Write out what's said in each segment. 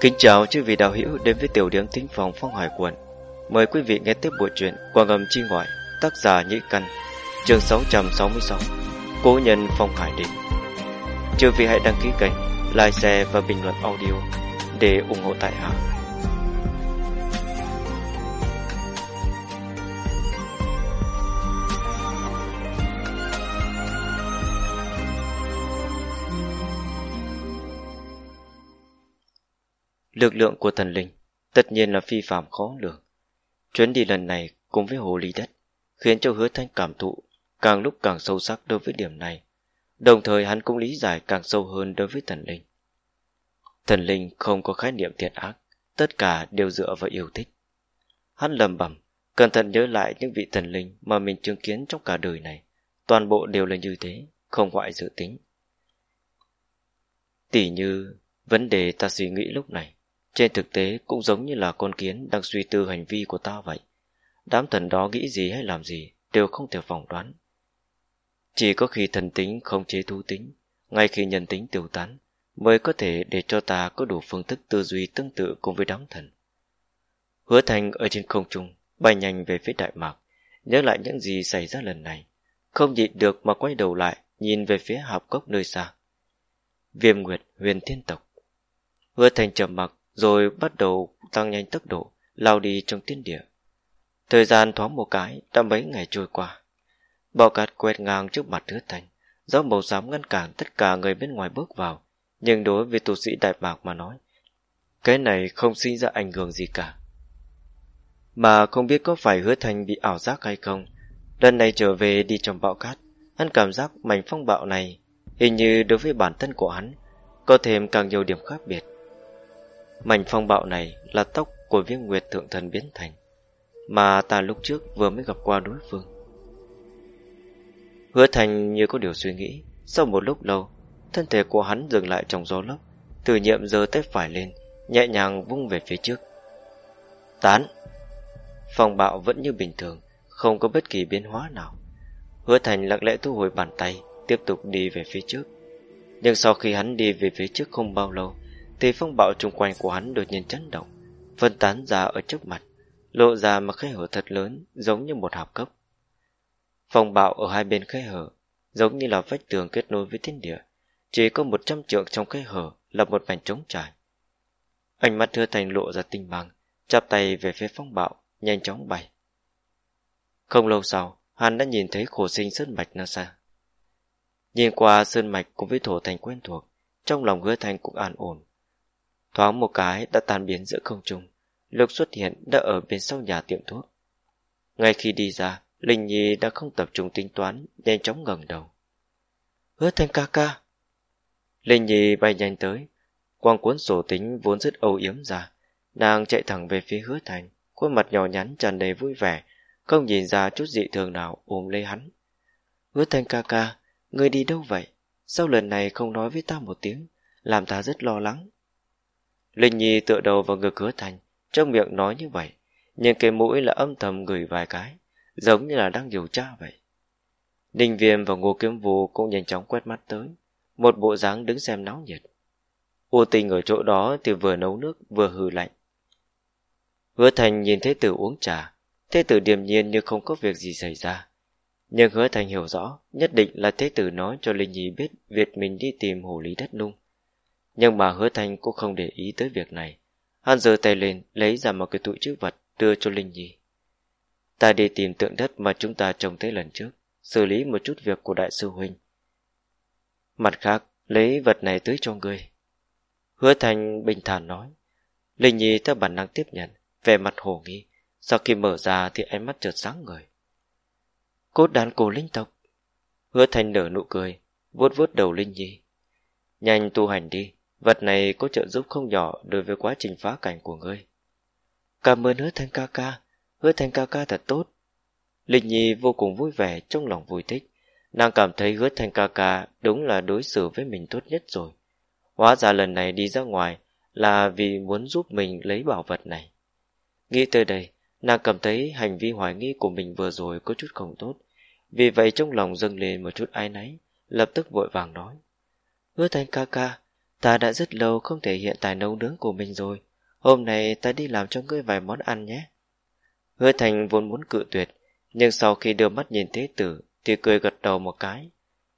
Kính chào chư vị đạo hữu đến với tiểu điểm thính phòng phong hải quận. Mời quý vị nghe tiếp bộ truyện Quang âm chi ngoại, tác giả Nhĩ Căn, chương 666, Cố nhân phong hải định. Chư vị hãy đăng ký kênh, like, share và bình luận audio để ủng hộ tại hạ. Lực lượng của thần linh tất nhiên là phi phạm khó lường. Chuyến đi lần này cùng với hồ ly đất khiến cho hứa thanh cảm thụ càng lúc càng sâu sắc đối với điểm này. Đồng thời hắn cũng lý giải càng sâu hơn đối với thần linh. Thần linh không có khái niệm thiện ác, tất cả đều dựa vào yêu thích. Hắn lầm bẩm, cẩn thận nhớ lại những vị thần linh mà mình chứng kiến trong cả đời này. Toàn bộ đều là như thế, không ngoại dự tính. Tỷ như vấn đề ta suy nghĩ lúc này. Trên thực tế cũng giống như là con kiến đang suy tư hành vi của ta vậy. Đám thần đó nghĩ gì hay làm gì đều không thể phỏng đoán. Chỉ có khi thần tính không chế thú tính, ngay khi nhân tính tiêu tán, mới có thể để cho ta có đủ phương thức tư duy tương tự cùng với đám thần. Hứa thành ở trên không trung, bay nhanh về phía Đại Mạc, nhớ lại những gì xảy ra lần này. Không nhịn được mà quay đầu lại, nhìn về phía hạp cốc nơi xa. Viêm Nguyệt huyền thiên tộc. Hứa thành trầm mặc rồi bắt đầu tăng nhanh tốc độ, lao đi trong thiên địa. Thời gian thoáng một cái, đã mấy ngày trôi qua. Bọ cát quét ngang trước mặt hứa thành, gió màu xám ngăn cản tất cả người bên ngoài bước vào. Nhưng đối với tu sĩ Đại bạc mà nói, cái này không sinh ra ảnh hưởng gì cả. Mà không biết có phải hứa thành bị ảo giác hay không, lần này trở về đi trong bão cát, hắn cảm giác mảnh phong bạo này hình như đối với bản thân của hắn có thêm càng nhiều điểm khác biệt. Mảnh phong bạo này là tóc của viên nguyệt thượng thần biến thành, mà ta lúc trước vừa mới gặp qua đối phương. Hứa thành như có điều suy nghĩ, sau một lúc lâu, thân thể của hắn dừng lại trong gió lốc, từ nhiệm giơ tay phải lên, nhẹ nhàng vung về phía trước. Tán! Phong bạo vẫn như bình thường, không có bất kỳ biến hóa nào. Hứa thành lặng lẽ thu hồi bàn tay, tiếp tục đi về phía trước. Nhưng sau khi hắn đi về phía trước không bao lâu, thì phong bạo xung quanh của hắn đột nhiên chấn động, phân tán ra ở trước mặt, lộ ra một khe hở thật lớn, giống như một hạp cốc. Phong bạo ở hai bên khe hở, giống như là vách tường kết nối với thiên địa, chỉ có một trăm trượng trong khe hở là một mảnh trống trải. Ánh mắt thưa thành lộ ra tinh bằng, chắp tay về phía phong bạo, nhanh chóng bay. Không lâu sau, hắn đã nhìn thấy khổ sinh sơn mạch nơi xa. Nhìn qua sơn mạch cùng với thổ thành quen thuộc, trong lòng hứa thành cũng an ổn. Thoáng một cái đã tan biến giữa không trung, lúc xuất hiện đã ở bên sau nhà tiệm thuốc. Ngay khi đi ra, Linh Nhi đã không tập trung tính toán, nhanh chóng ngẩng đầu. Hứa thanh ca ca. Linh Nhi bay nhanh tới, quang cuốn sổ tính vốn rất âu yếm ra. Nàng chạy thẳng về phía hứa thành, khuôn mặt nhỏ nhắn tràn đầy vui vẻ, không nhìn ra chút dị thường nào ôm lấy hắn. Hứa thanh ca ca, ngươi đi đâu vậy? Sao lần này không nói với ta một tiếng, làm ta rất lo lắng. Linh Nhi tựa đầu vào ngực hứa thành, trong miệng nói như vậy, nhưng cái mũi là âm thầm gửi vài cái, giống như là đang điều tra vậy. Ninh Viêm và Ngô Kiếm Vũ cũng nhanh chóng quét mắt tới, một bộ dáng đứng xem náo nhiệt. U tình ở chỗ đó thì vừa nấu nước vừa hừ lạnh. Hứa Thành nhìn Thế Tử uống trà, Thế Tử điềm nhiên như không có việc gì xảy ra. Nhưng Hứa Thành hiểu rõ, nhất định là Thế Tử nói cho Linh Nhi biết việc mình đi tìm hồ lý đất nung. Nhưng mà hứa thanh cũng không để ý tới việc này. Hắn giơ tay lên, lấy ra một cái túi chữ vật, đưa cho Linh Nhi. Ta đi tìm tượng đất mà chúng ta trông thấy lần trước, xử lý một chút việc của đại sư huynh. Mặt khác, lấy vật này tới cho ngươi. Hứa thanh bình thản nói. Linh Nhi theo bản năng tiếp nhận, về mặt hồ nghi. Sau khi mở ra thì ánh mắt chợt sáng người. Cốt đàn cổ linh tộc. Hứa thanh nở nụ cười, vuốt vuốt đầu Linh Nhi. Nhanh tu hành đi, Vật này có trợ giúp không nhỏ đối với quá trình phá cảnh của ngươi. Cảm ơn hứa thanh ca ca, hứa thanh ca ca thật tốt. Linh Nhi vô cùng vui vẻ trong lòng vui thích. Nàng cảm thấy hứa thanh ca ca đúng là đối xử với mình tốt nhất rồi. Hóa ra lần này đi ra ngoài là vì muốn giúp mình lấy bảo vật này. Nghĩ tới đây, nàng cảm thấy hành vi hoài nghi của mình vừa rồi có chút không tốt. Vì vậy trong lòng dâng lên một chút ai náy, lập tức vội vàng nói. Hứa thanh ca ca, Ta đã rất lâu không thể hiện tài nấu nướng của mình rồi. Hôm nay ta đi làm cho ngươi vài món ăn nhé. Hứa thành vốn muốn cự tuyệt, nhưng sau khi đưa mắt nhìn thế tử thì cười gật đầu một cái.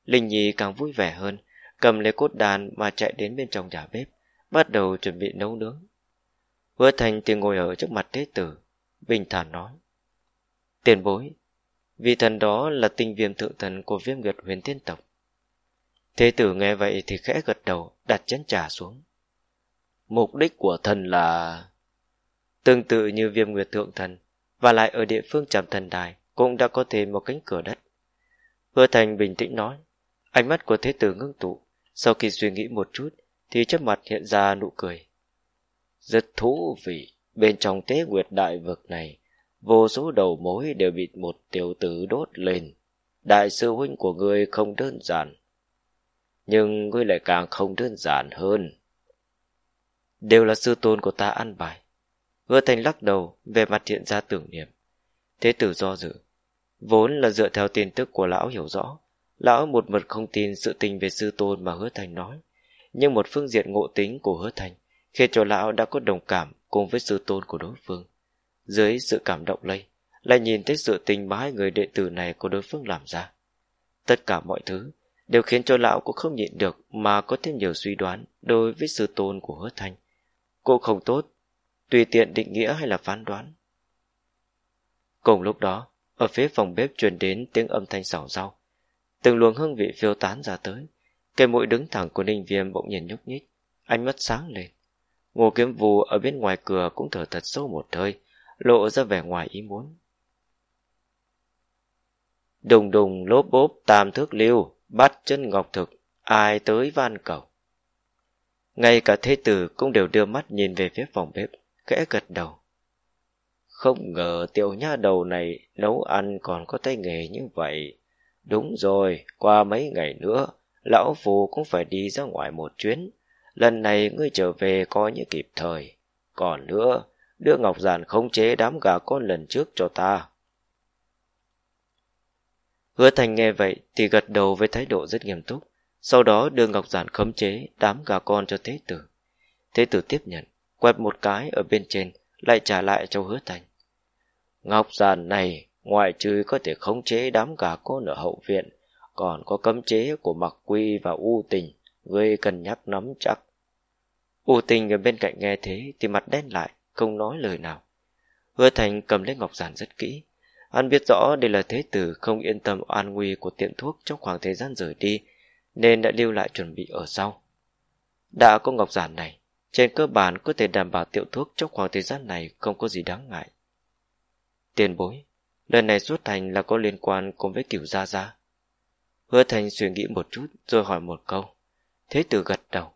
Linh Nhi càng vui vẻ hơn, cầm lấy cốt đàn mà chạy đến bên trong nhà bếp, bắt đầu chuẩn bị nấu nướng. Hứa thành thì ngồi ở trước mặt thế tử, bình thản nói. Tiền bối, vị thần đó là tinh viêm thượng thần của viêm nguyệt huyền tiên tộc. Thế tử nghe vậy thì khẽ gật đầu, đặt chén trà xuống. Mục đích của thần là... Tương tự như viêm nguyệt thượng thần, và lại ở địa phương trạm thần đài cũng đã có thêm một cánh cửa đất. Hứa thành bình tĩnh nói, ánh mắt của thế tử ngưng tụ, sau khi suy nghĩ một chút thì trước mặt hiện ra nụ cười. Rất thú vị, bên trong tế nguyệt đại vực này, vô số đầu mối đều bị một tiểu tử đốt lên. Đại sư huynh của ngươi không đơn giản, nhưng ngươi lại càng không đơn giản hơn. Đều là sư tôn của ta ăn bài. Hứa thành lắc đầu, về mặt hiện ra tưởng niệm. Thế tử do dự. Vốn là dựa theo tin tức của lão hiểu rõ. Lão một mật không tin sự tình về sư tôn mà hứa thành nói. Nhưng một phương diện ngộ tính của hứa thành khiến cho lão đã có đồng cảm cùng với sư tôn của đối phương. Dưới sự cảm động lây, lại nhìn thấy sự tình mà hai người đệ tử này của đối phương làm ra. Tất cả mọi thứ đều khiến cho lão cũng không nhịn được mà có thêm nhiều suy đoán đối với sư tôn của hứa thanh, Cô không tốt, tùy tiện định nghĩa hay là phán đoán. Cùng lúc đó, ở phía phòng bếp truyền đến tiếng âm thanh xào rau. Từng luồng hương vị phiêu tán ra tới. Cây mũi đứng thẳng của ninh viêm bỗng nhiên nhúc nhích, ánh mắt sáng lên. Ngô kiếm vù ở bên ngoài cửa cũng thở thật sâu một hơi, lộ ra vẻ ngoài ý muốn. Đùng đùng lốp bốp tam thước liêu bắt chân ngọc thực, ai tới van cầu. Ngay cả thế tử cũng đều đưa mắt nhìn về phía phòng bếp, kẽ gật đầu. Không ngờ tiểu nha đầu này nấu ăn còn có tay nghề như vậy. Đúng rồi, qua mấy ngày nữa, lão phù cũng phải đi ra ngoài một chuyến. Lần này ngươi trở về coi như kịp thời. Còn nữa, đưa Ngọc Giản khống chế đám gà con lần trước cho ta. Hứa Thành nghe vậy thì gật đầu với thái độ rất nghiêm túc, sau đó đưa Ngọc Giản khống chế đám gà con cho Thế Tử. Thế Tử tiếp nhận, quẹt một cái ở bên trên, lại trả lại cho Hứa Thành. Ngọc Giản này, ngoại trừ có thể khống chế đám gà con ở hậu viện, còn có cấm chế của Mặc Quy và U Tình, gây cần nhắc nắm chắc. U Tình ở bên cạnh nghe thế thì mặt đen lại, không nói lời nào. Hứa Thành cầm lấy Ngọc Giản rất kỹ, An biết rõ đây là thế tử không yên tâm an nguy của tiệm thuốc trong khoảng thời gian rời đi, nên đã lưu lại chuẩn bị ở sau. Đã có ngọc giản này, trên cơ bản có thể đảm bảo tiệm thuốc trong khoảng thời gian này không có gì đáng ngại. Tiền bối, lần này xuất thành là có liên quan cùng với kiểu gia gia. Hứa thành suy nghĩ một chút rồi hỏi một câu. Thế tử gật đầu.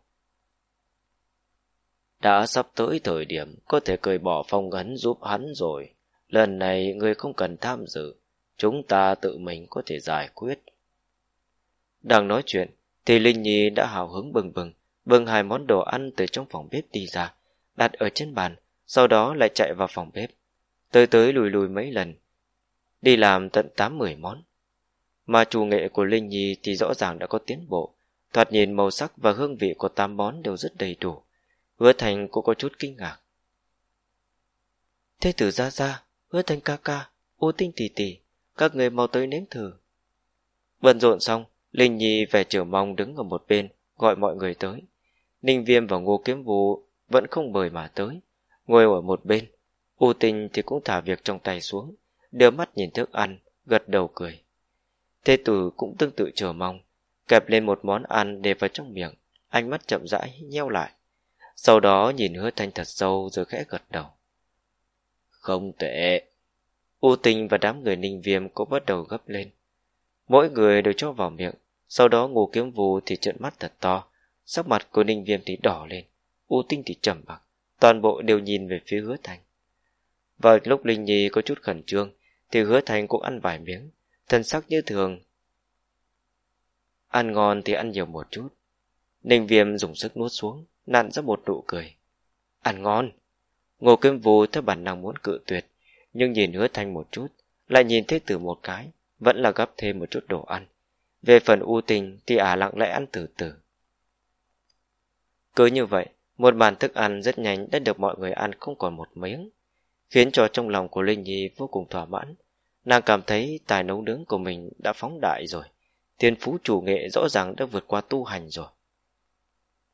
Đã sắp tới thời điểm có thể cởi bỏ phong ấn giúp hắn rồi. Lần này người không cần tham dự, chúng ta tự mình có thể giải quyết. Đang nói chuyện, thì Linh Nhi đã hào hứng bừng bừng, bưng hai món đồ ăn từ trong phòng bếp đi ra, đặt ở trên bàn, sau đó lại chạy vào phòng bếp. Tới tới lùi lùi mấy lần, đi làm tận tám mười món. Mà chủ nghệ của Linh Nhi thì rõ ràng đã có tiến bộ, thoạt nhìn màu sắc và hương vị của tám món đều rất đầy đủ. Hứa Thành cũng có chút kinh ngạc. Thế tử ra ra, hứa thành ca ca, ô tinh tỷ tỷ, các người mau tới nếm thử. Bận rộn xong, Linh Nhi vẻ chờ mong đứng ở một bên, gọi mọi người tới. Ninh Viêm và Ngô Kiếm Vũ vẫn không mời mà tới, ngồi ở một bên. U Tinh thì cũng thả việc trong tay xuống, đưa mắt nhìn thức ăn, gật đầu cười. Thế tử cũng tương tự chờ mong, kẹp lên một món ăn để vào trong miệng, ánh mắt chậm rãi nheo lại. Sau đó nhìn hứa thanh thật sâu rồi khẽ gật đầu. Không tệ. U tình và đám người ninh viêm cũng bắt đầu gấp lên. Mỗi người đều cho vào miệng, sau đó ngô kiếm vù thì trợn mắt thật to, sắc mặt của ninh viêm thì đỏ lên, U tinh thì trầm mặc, toàn bộ đều nhìn về phía hứa thành. Vào lúc Linh Nhi có chút khẩn trương, thì hứa thành cũng ăn vài miếng, thân sắc như thường. Ăn ngon thì ăn nhiều một chút. Ninh viêm dùng sức nuốt xuống, nặn ra một nụ cười. Ăn ngon! Ngô Kim Vũ theo bản năng muốn cự tuyệt, nhưng nhìn hứa thanh một chút, lại nhìn thế tử một cái, vẫn là gấp thêm một chút đồ ăn. Về phần u tình thì ả lặng lẽ ăn từ từ. Cứ như vậy, một bàn thức ăn rất nhanh đã được mọi người ăn không còn một miếng, khiến cho trong lòng của Linh Nhi vô cùng thỏa mãn. Nàng cảm thấy tài nấu nướng của mình đã phóng đại rồi, tiên phú chủ nghệ rõ ràng đã vượt qua tu hành rồi.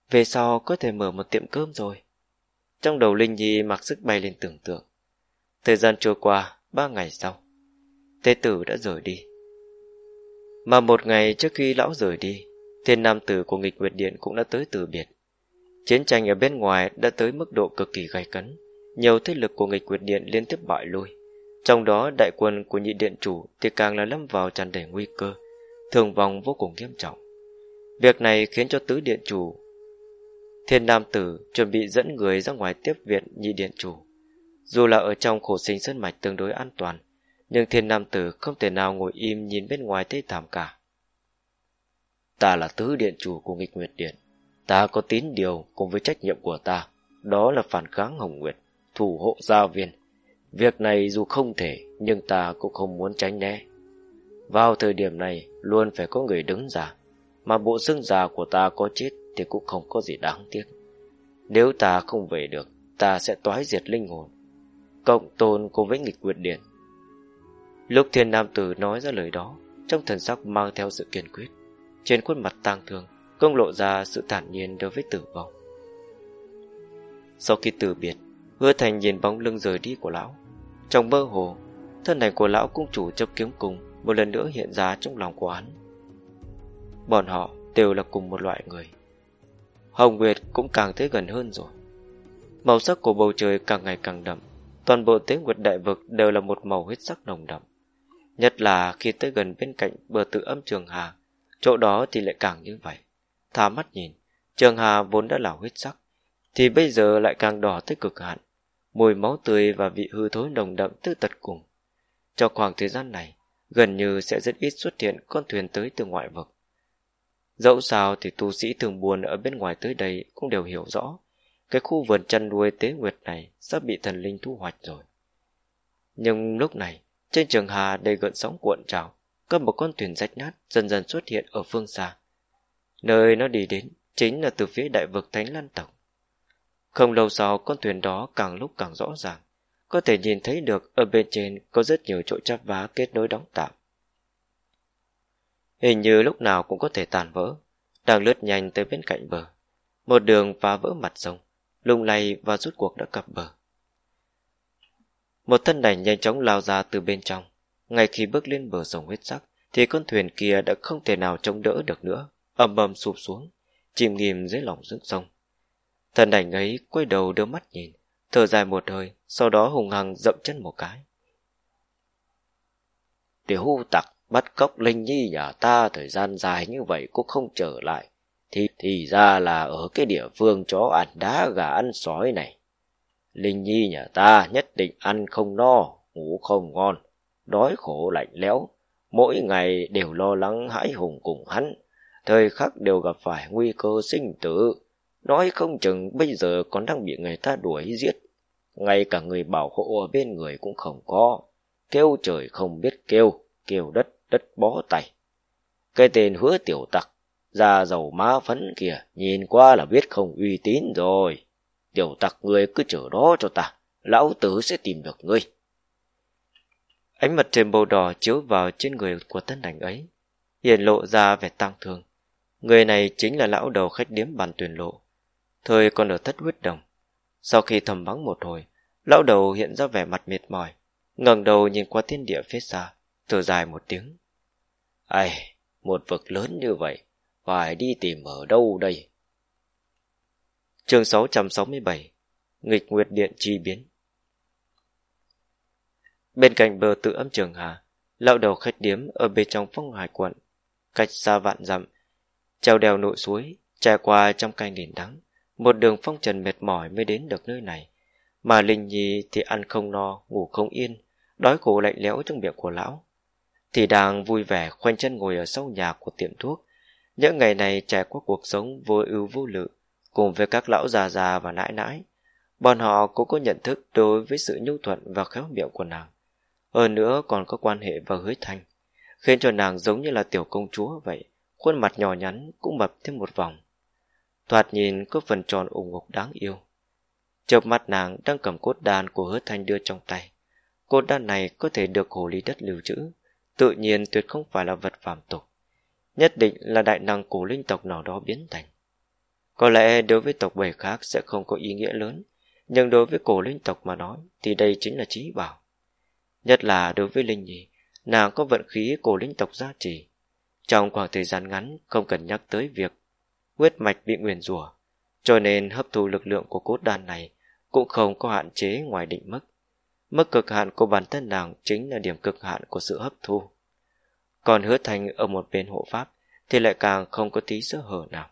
Về sau có thể mở một tiệm cơm rồi. Trong đầu Linh Nhi mặc sức bay lên tưởng tượng. Thời gian trôi qua, ba ngày sau, Tế tử đã rời đi. Mà một ngày trước khi lão rời đi, thiên nam tử của nghịch nguyệt điện cũng đã tới từ biệt. Chiến tranh ở bên ngoài đã tới mức độ cực kỳ gay cấn. Nhiều thế lực của nghịch quyệt điện liên tiếp bại lui. Trong đó đại quân của nhị điện chủ thì càng là lâm vào tràn đầy nguy cơ, thường vong vô cùng nghiêm trọng. Việc này khiến cho tứ điện chủ Thiên Nam Tử chuẩn bị dẫn người ra ngoài tiếp viện nhị điện chủ. Dù là ở trong khổ sinh sơn mạch tương đối an toàn, nhưng Thiên Nam Tử không thể nào ngồi im nhìn bên ngoài thấy thảm cả. Ta là tứ điện chủ của nghịch nguyệt điện. Ta có tín điều cùng với trách nhiệm của ta, đó là phản kháng Hồng Nguyệt, thủ hộ gia viên. Việc này dù không thể, nhưng ta cũng không muốn tránh né. Vào thời điểm này, luôn phải có người đứng ra, mà bộ xương già của ta có chết thì cũng không có gì đáng tiếc. Nếu ta không về được, ta sẽ toái diệt linh hồn, cộng tôn cùng với nghịch quyệt điện. Lúc thiên nam tử nói ra lời đó, trong thần sắc mang theo sự kiên quyết, trên khuôn mặt tang thương, công lộ ra sự thản nhiên đối với tử vong. Sau khi từ biệt, hứa thành nhìn bóng lưng rời đi của lão. Trong mơ hồ, thân ảnh của lão cung chủ chấp kiếm cùng một lần nữa hiện ra trong lòng của hắn. Bọn họ đều là cùng một loại người. Hồng Nguyệt cũng càng tới gần hơn rồi. Màu sắc của bầu trời càng ngày càng đậm, toàn bộ tế nguyệt đại vực đều là một màu huyết sắc nồng đậm. Nhất là khi tới gần bên cạnh bờ tự âm trường hà, chỗ đó thì lại càng như vậy. Thả mắt nhìn, trường hà vốn đã là huyết sắc, thì bây giờ lại càng đỏ tới cực hạn. Mùi máu tươi và vị hư thối nồng đậm tới tận cùng. Trong khoảng thời gian này, gần như sẽ rất ít xuất hiện con thuyền tới từ ngoại vực. Dẫu sao thì tu sĩ thường buồn ở bên ngoài tới đây cũng đều hiểu rõ, cái khu vườn chăn nuôi tế nguyệt này sắp bị thần linh thu hoạch rồi. Nhưng lúc này, trên trường hà đầy gợn sóng cuộn trào, có một con thuyền rách nát dần dần xuất hiện ở phương xa. Nơi nó đi đến chính là từ phía đại vực Thánh Lan Tộc. Không lâu sau con thuyền đó càng lúc càng rõ ràng, có thể nhìn thấy được ở bên trên có rất nhiều chỗ chắp vá kết nối đóng tạm. Hình như lúc nào cũng có thể tàn vỡ, đang lướt nhanh tới bên cạnh bờ. Một đường phá vỡ mặt sông, lung lay và rút cuộc đã cập bờ. Một thân ảnh nhanh chóng lao ra từ bên trong. Ngay khi bước lên bờ sông huyết sắc, thì con thuyền kia đã không thể nào chống đỡ được nữa, ầm ầm sụp xuống, chìm nghìm dưới lòng nước sông. Thân ảnh ấy quay đầu đưa mắt nhìn, thở dài một hơi, sau đó hùng hăng dậm chân một cái. Tiểu tặc bắt cóc Linh Nhi nhà ta thời gian dài như vậy cũng không trở lại, thì thì ra là ở cái địa phương chó ăn đá gà ăn sói này. Linh Nhi nhà ta nhất định ăn không no, ngủ không ngon, đói khổ lạnh lẽo, mỗi ngày đều lo lắng hãi hùng cùng hắn, thời khắc đều gặp phải nguy cơ sinh tử. Nói không chừng bây giờ còn đang bị người ta đuổi giết. Ngay cả người bảo hộ ở bên người cũng không có. Kêu trời không biết kêu, kêu đất, đất bó tay. Cái tên hứa tiểu tặc, da dầu má phấn kìa, nhìn qua là biết không uy tín rồi. Tiểu tặc người cứ chở đó cho ta, lão tử sẽ tìm được ngươi. Ánh mặt trời màu đỏ chiếu vào trên người của tân ảnh ấy, hiện lộ ra vẻ tăng thương. Người này chính là lão đầu khách điếm bàn tuyển lộ, thời còn ở thất huyết đồng. Sau khi thầm bắn một hồi, lão đầu hiện ra vẻ mặt mệt mỏi, ngẩng đầu nhìn qua thiên địa phía xa, thở dài một tiếng. Ai, một vực lớn như vậy, phải đi tìm ở đâu đây? Chương 667 Nghịch Nguyệt Điện Chi Biến Bên cạnh bờ tự âm trường Hà, lão đầu khách điếm ở bên trong phong hải quận, cách xa vạn dặm, treo đèo nội suối, trải qua trong canh đỉnh đắng, một đường phong trần mệt mỏi mới đến được nơi này. Mà Linh Nhi thì ăn không no, ngủ không yên, đói cổ lạnh lẽo trong miệng của lão. Thì đang vui vẻ khoanh chân ngồi ở sau nhà của tiệm thuốc. Những ngày này trải qua cuộc sống vô ưu vô lự, cùng với các lão già già và nãi nãi. Bọn họ cũng có nhận thức đối với sự nhu thuận và khéo miệng của nàng. Hơn nữa còn có quan hệ và hứa thanh, khiến cho nàng giống như là tiểu công chúa vậy, khuôn mặt nhỏ nhắn cũng mập thêm một vòng. thoạt nhìn có phần tròn ủng ngục đáng yêu. Chợp mắt nàng đang cầm cốt đàn của hứa thanh đưa trong tay. Cốt đàn này có thể được hồ ly đất lưu trữ, tự nhiên tuyệt không phải là vật phàm tục. Nhất định là đại năng của linh tộc nào đó biến thành. Có lẽ đối với tộc bầy khác sẽ không có ý nghĩa lớn, nhưng đối với cổ linh tộc mà nói thì đây chính là trí bảo. Nhất là đối với Linh Nhi, nàng có vận khí cổ linh tộc gia trì. Trong khoảng thời gian ngắn không cần nhắc tới việc huyết mạch bị nguyền rủa cho nên hấp thu lực lượng của cốt đan này cũng không có hạn chế ngoài định mức. Mức cực hạn của bản thân nàng chính là điểm cực hạn của sự hấp thu. Còn hứa thành ở một bên hộ pháp thì lại càng không có tí sơ hở nào.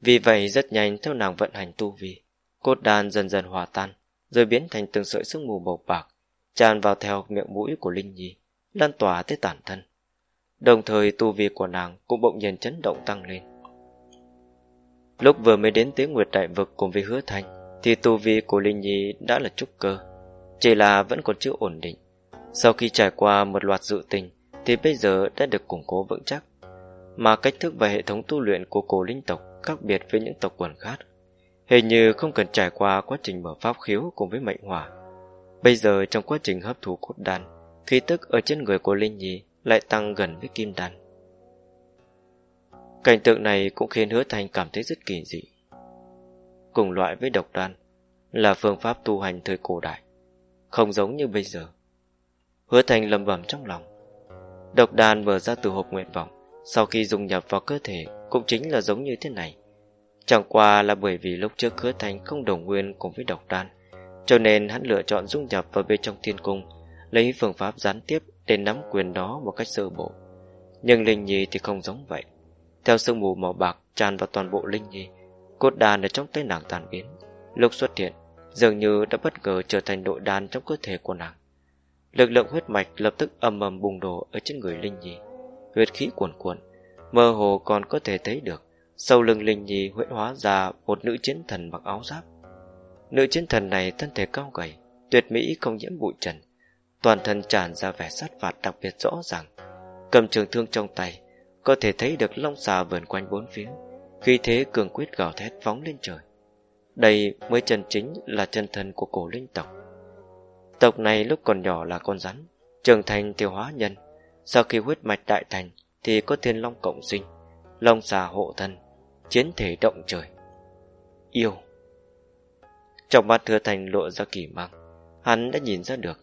Vì vậy rất nhanh theo nàng vận hành tu vi, cốt đan dần dần hòa tan, rồi biến thành từng sợi sương mù màu bạc, tràn vào theo miệng mũi của Linh Nhi, lan tỏa tới tản thân. Đồng thời tu vi của nàng cũng bỗng nhiên chấn động tăng lên. Lúc vừa mới đến tiếng Nguyệt Đại Vực cùng với hứa thanh, thì tu vi của Linh Nhi đã là trúc cơ, chỉ là vẫn còn chưa ổn định. Sau khi trải qua một loạt dự tình, thì bây giờ đã được củng cố vững chắc. Mà cách thức và hệ thống tu luyện của cổ linh tộc khác biệt với những tộc quần khác. Hình như không cần trải qua quá trình mở pháp khiếu cùng với mệnh hỏa. Bây giờ trong quá trình hấp thụ cốt đan, khí tức ở trên người của Linh Nhi lại tăng gần với kim đan. Cảnh tượng này cũng khiến hứa thành cảm thấy rất kỳ dị. Cùng loại với độc đan là phương pháp tu hành thời cổ đại, không giống như bây giờ. Hứa thành lầm bẩm trong lòng. Độc đan mở ra từ hộp nguyện vọng, sau khi dùng nhập vào cơ thể cũng chính là giống như thế này. Chẳng qua là bởi vì lúc trước hứa thành không đồng nguyên cùng với độc đan, cho nên hắn lựa chọn dung nhập vào bên trong thiên cung, lấy phương pháp gián tiếp để nắm quyền đó một cách sơ bộ. Nhưng Linh Nhi thì không giống vậy. Theo sương mù màu bạc tràn vào toàn bộ Linh Nhi, cốt đàn ở trong tay nàng tàn biến. Lúc xuất hiện, dường như đã bất ngờ trở thành nội đan trong cơ thể của nàng. Lực lượng huyết mạch lập tức ầm ầm bùng đổ ở trên người Linh Nhi. Huyết khí cuồn cuộn, mơ hồ còn có thể thấy được sau lưng Linh Nhi huyễn hóa ra một nữ chiến thần mặc áo giáp. Nữ chiến thần này thân thể cao gầy, tuyệt mỹ không nhiễm bụi trần, toàn thân tràn ra vẻ sát phạt đặc biệt rõ ràng. Cầm trường thương trong tay, có thể thấy được long xà vườn quanh bốn phía, khi thế cường quyết gào thét phóng lên trời. Đây mới chân chính là chân thân của cổ linh tộc. Tộc này lúc còn nhỏ là con rắn, trưởng thành tiêu hóa nhân, sau khi huyết mạch đại thành thì có thiên long cộng sinh, long xà hộ thân, chiến thể động trời. Yêu Trong mắt thừa thành lộ ra kỳ mang, hắn đã nhìn ra được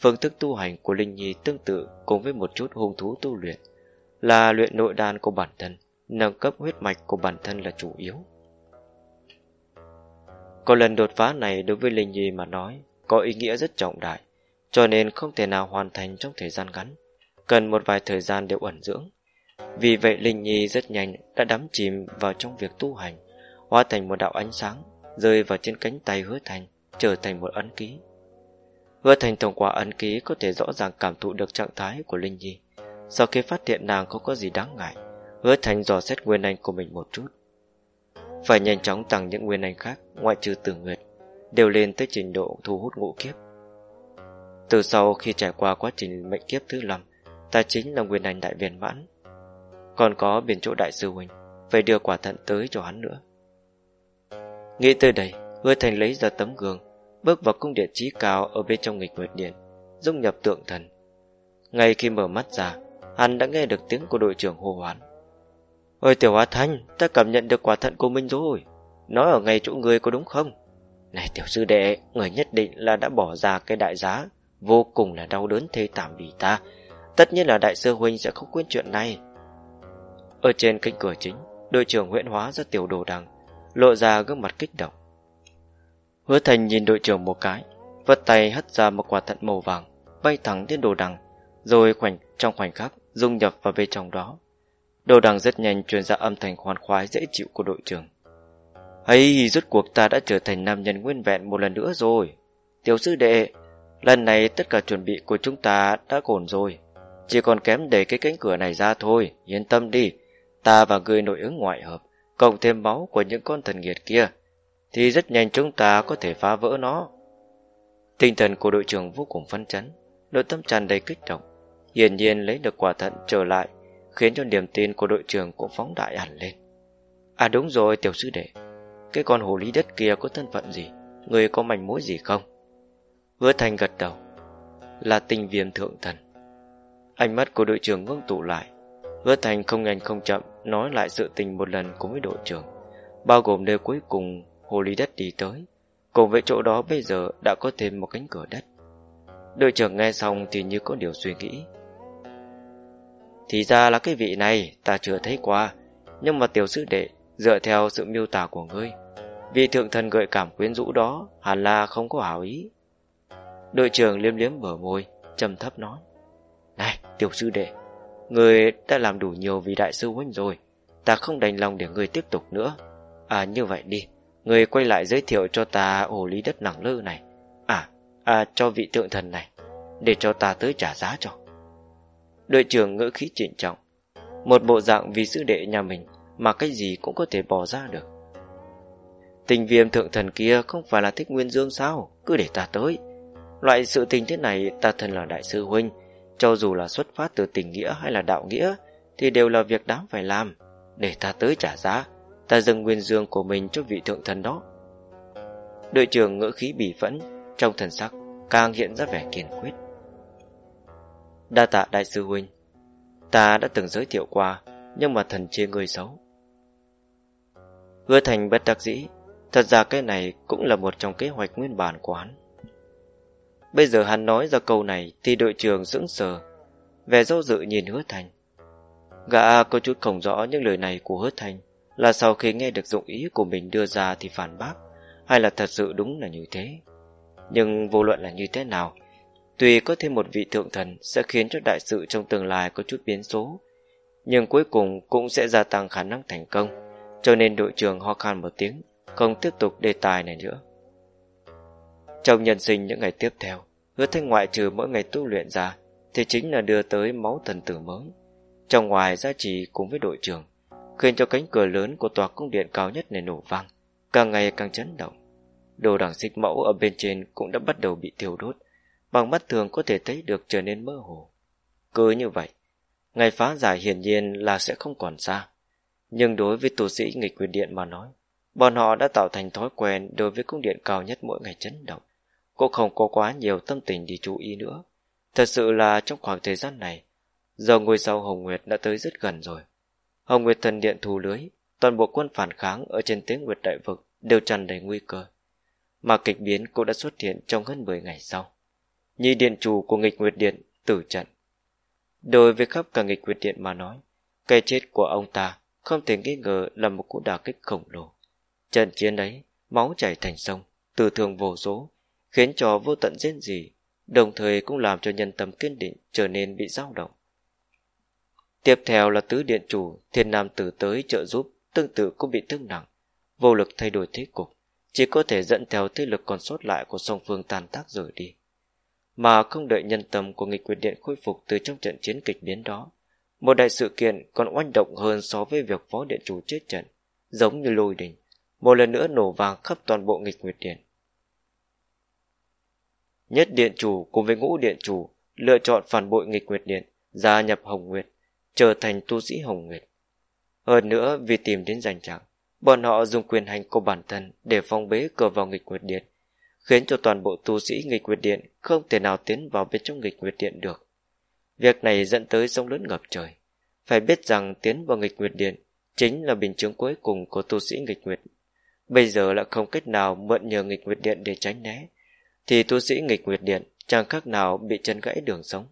phương thức tu hành của Linh Nhi tương tự cùng với một chút hung thú tu luyện, là luyện nội đan của bản thân, nâng cấp huyết mạch của bản thân là chủ yếu. Có lần đột phá này đối với Linh Nhi mà nói có ý nghĩa rất trọng đại, cho nên không thể nào hoàn thành trong thời gian ngắn, cần một vài thời gian để ẩn dưỡng. Vì vậy Linh Nhi rất nhanh đã đắm chìm vào trong việc tu hành, hóa thành một đạo ánh sáng, rơi vào trên cánh tay hứa thành, trở thành một ấn ký. Hứa thành thông qua ấn ký có thể rõ ràng cảm thụ được trạng thái của Linh Nhi. Sau khi phát hiện nàng không có gì đáng ngại, hứa thành dò xét nguyên anh của mình một chút. Phải nhanh chóng tăng những nguyên anh khác, ngoại trừ tử nguyệt, đều lên tới trình độ thu hút ngũ kiếp. Từ sau khi trải qua quá trình mệnh kiếp thứ năm, ta chính là nguyên anh đại viên mãn. Còn có biển chỗ đại sư huynh, phải đưa quả thận tới cho hắn nữa. Nghĩ tới đây, hứa thành lấy ra tấm gương, bước vào cung điện trí cao ở bên trong nghịch nguyệt điện, dung nhập tượng thần. Ngay khi mở mắt ra, hắn đã nghe được tiếng của đội trưởng hô hoán. Ôi tiểu hóa thanh, ta cảm nhận được quả thận của mình rồi. Nói ở ngay chỗ người có đúng không? Này tiểu sư đệ, người nhất định là đã bỏ ra cái đại giá, vô cùng là đau đớn thê thảm vì ta. Tất nhiên là đại sư huynh sẽ không quên chuyện này. Ở trên cánh cửa chính, đội trưởng huyện hóa ra tiểu đồ đằng, lộ ra gương mặt kích động. Hứa thành nhìn đội trưởng một cái, vật tay hất ra một quả thận màu vàng, bay thẳng đến đồ đằng, rồi khoảnh trong khoảnh khắc dung nhập vào bên trong đó. Đồ đằng rất nhanh truyền ra âm thanh khoan khoái dễ chịu của đội trưởng. Hay, rốt cuộc ta đã trở thành nam nhân nguyên vẹn một lần nữa rồi. Tiểu sư đệ, lần này tất cả chuẩn bị của chúng ta đã ổn rồi. Chỉ còn kém để cái cánh cửa này ra thôi, yên tâm đi. Ta và người nội ứng ngoại hợp, cộng thêm máu của những con thần nghiệt kia, thì rất nhanh chúng ta có thể phá vỡ nó. Tinh thần của đội trưởng vô cùng phấn chấn, nội tâm tràn đầy kích động. Hiển nhiên lấy được quả thận trở lại, khiến cho niềm tin của đội trưởng cũng phóng đại hẳn lên. À đúng rồi, tiểu sư đệ. Cái con hồ ly đất kia có thân phận gì? Người có manh mối gì không? Hứa thành gật đầu. Là tinh viêm thượng thần. Ánh mắt của đội trưởng ngưng tụ lại. Hứa thành không nhanh không chậm Nói lại sự tình một lần cùng với đội trưởng, Bao gồm nơi cuối cùng Hồ ly đất đi tới. Cùng với chỗ đó bây giờ đã có thêm một cánh cửa đất. Đội trưởng nghe xong thì như có điều suy nghĩ. Thì ra là cái vị này ta chưa thấy qua Nhưng mà tiểu sư đệ Dựa theo sự miêu tả của ngươi Vị thượng thần gợi cảm quyến rũ đó Hẳn là không có hảo ý. Đội trưởng liếm liếm bờ môi trầm thấp nói Này tiểu sư đệ Người đã làm đủ nhiều vì đại sư huynh rồi Ta không đành lòng để người tiếp tục nữa. À như vậy đi Người quay lại giới thiệu cho ta ổ lý đất nặng lư này. À, à cho vị tượng thần này Để cho ta tới trả giá cho. Đội trưởng ngữ khí trịnh trọng. Một bộ dạng vì sư đệ nhà mình Mà cái gì cũng có thể bỏ ra được. Tình viêm thượng thần kia không phải là thích nguyên dương sao? Cứ để ta tới. Loại sự tình thế này, ta thân là đại sư huynh. Cho dù là xuất phát từ tình nghĩa hay là đạo nghĩa, Thì đều là việc đáng phải làm. Để ta tới trả giá, Ta dâng nguyên dương của mình cho vị thượng thần đó. Đội trưởng ngữ khí bỉ phẫn, Trong thần sắc càng hiện ra vẻ kiên quyết. Đa tạ đại sư huynh. Ta đã từng giới thiệu qua, Nhưng mà thần chê người xấu. Hứa thành bất đắc dĩ. Thật ra cái này cũng là một trong kế hoạch nguyên bản của hắn. Bây giờ hắn nói ra câu này Thì đội trưởng sững sờ. Vẻ dâu dự nhìn hứa thành. Gã có chút không rõ những lời này của hứa thành Là sau khi nghe được dụng ý của mình đưa ra thì phản bác, Hay là thật sự đúng là như thế. Nhưng vô luận là như thế nào Tuy có thêm một vị thượng thần Sẽ khiến cho đại sự trong tương lai có chút biến số, Nhưng cuối cùng cũng sẽ gia tăng khả năng thành công, Cho nên đội trưởng ho khan một tiếng, Không tiếp tục đề tài này nữa. Trong nhân sinh những ngày tiếp theo, Hứa thanh ngoại trừ mỗi ngày tu luyện ra, Thì chính là đưa tới máu thần tử mới. Trong ngoài giá trị cùng với đội trưởng, Khiến cho cánh cửa lớn của tòa cung điện cao nhất này nổ vang, Càng ngày càng chấn động. Đồ đẳng xích mẫu ở bên trên cũng đã bắt đầu bị thiêu đốt. Bằng mắt thường có thể thấy được trở nên mơ hồ. Cứ như vậy, Ngày phá giải hiển nhiên là sẽ không còn xa. Nhưng đối với tu sĩ nghịch quyền điện mà nói, Bọn họ đã tạo thành thói quen đối với cung điện cao nhất mỗi ngày chấn động. Cũng không có quá nhiều tâm tình đi chú ý nữa. Thật sự là trong khoảng thời gian này, Giờ ngôi sao Hồng Nguyệt đã tới rất gần rồi. Hồng Nguyệt thần điện thù lưới, Toàn bộ quân phản kháng ở trên tiếng Nguyệt Đại Vực Đều tràn đầy nguy cơ. Mà kịch biến cũng đã xuất hiện trong hơn 10 ngày sau. Nhi điện chủ của nghịch Nguyệt Điện tử trận. Đối với khắp cả nghịch Nguyệt Điện mà nói, Cái chết của ông ta Không thể nghi ngờ là một cú đả kích khổng lồ. Trận chiến ấy Máu chảy thành sông, Từ thường vô số, Khiến cho vô tận giết gì Đồng thời cũng làm cho nhân tâm kiên định Trở nên bị dao động. Tiếp theo là tứ điện chủ, Thiên Nam tử tới trợ giúp, Tương tự cũng bị thương nặng, Vô lực thay đổi thế cục, Chỉ có thể dẫn theo thế lực còn sót lại Của song phương tàn tác rời đi. Mà không đợi nhân tâm của nghịch quyền điện khôi phục Từ trong trận chiến kịch biến đó Một đại sự kiện còn oanh động hơn So với việc phó điện chủ chết trận Giống như lôi đình Một lần nữa nổ vàng khắp toàn bộ nghịch nguyệt điện Nhất điện chủ cùng với ngũ điện chủ lựa chọn phản bội nghịch nguyệt điện, gia nhập Hồng Nguyệt, trở thành tu sĩ Hồng Nguyệt. Hơn nữa vì tìm đến danh trạng, bọn họ dùng quyền hành của bản thân để phong bế cửa vào nghịch nguyệt điện, khiến cho toàn bộ tu sĩ nghịch nguyệt điện không thể nào tiến vào bên trong nghịch nguyệt điện được. Việc này dẫn tới sông lớn ngập trời. Phải biết rằng tiến vào nghịch nguyệt điện chính là bình chứng cuối cùng của tu sĩ nghịch nguyệt. Bây giờ lại không cách nào mượn nhờ nghịch nguyệt điện để tránh né, thì tu sĩ nghịch nguyệt điện chẳng khác nào bị chân gãy đường sống.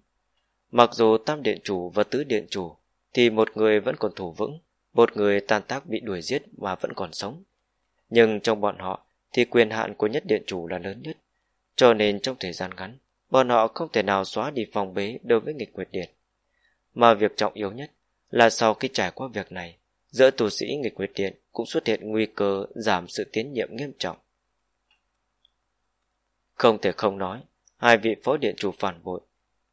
Mặc dù tam điện chủ và tứ điện chủ thì một người vẫn còn thủ vững, một người tan tác bị đuổi giết mà vẫn còn sống. Nhưng trong bọn họ thì quyền hạn của nhất điện chủ là lớn nhất, cho nên trong thời gian ngắn, bọn họ không thể nào xóa đi phòng bế đối với nghịch nguyệt điện. Mà việc trọng yếu nhất là sau khi trải qua việc này, giữa tù sĩ nghịch nguyệt điện cũng xuất hiện nguy cơ giảm sự tiến nhiệm nghiêm trọng. Không thể không nói, hai vị phó điện chủ phản bội,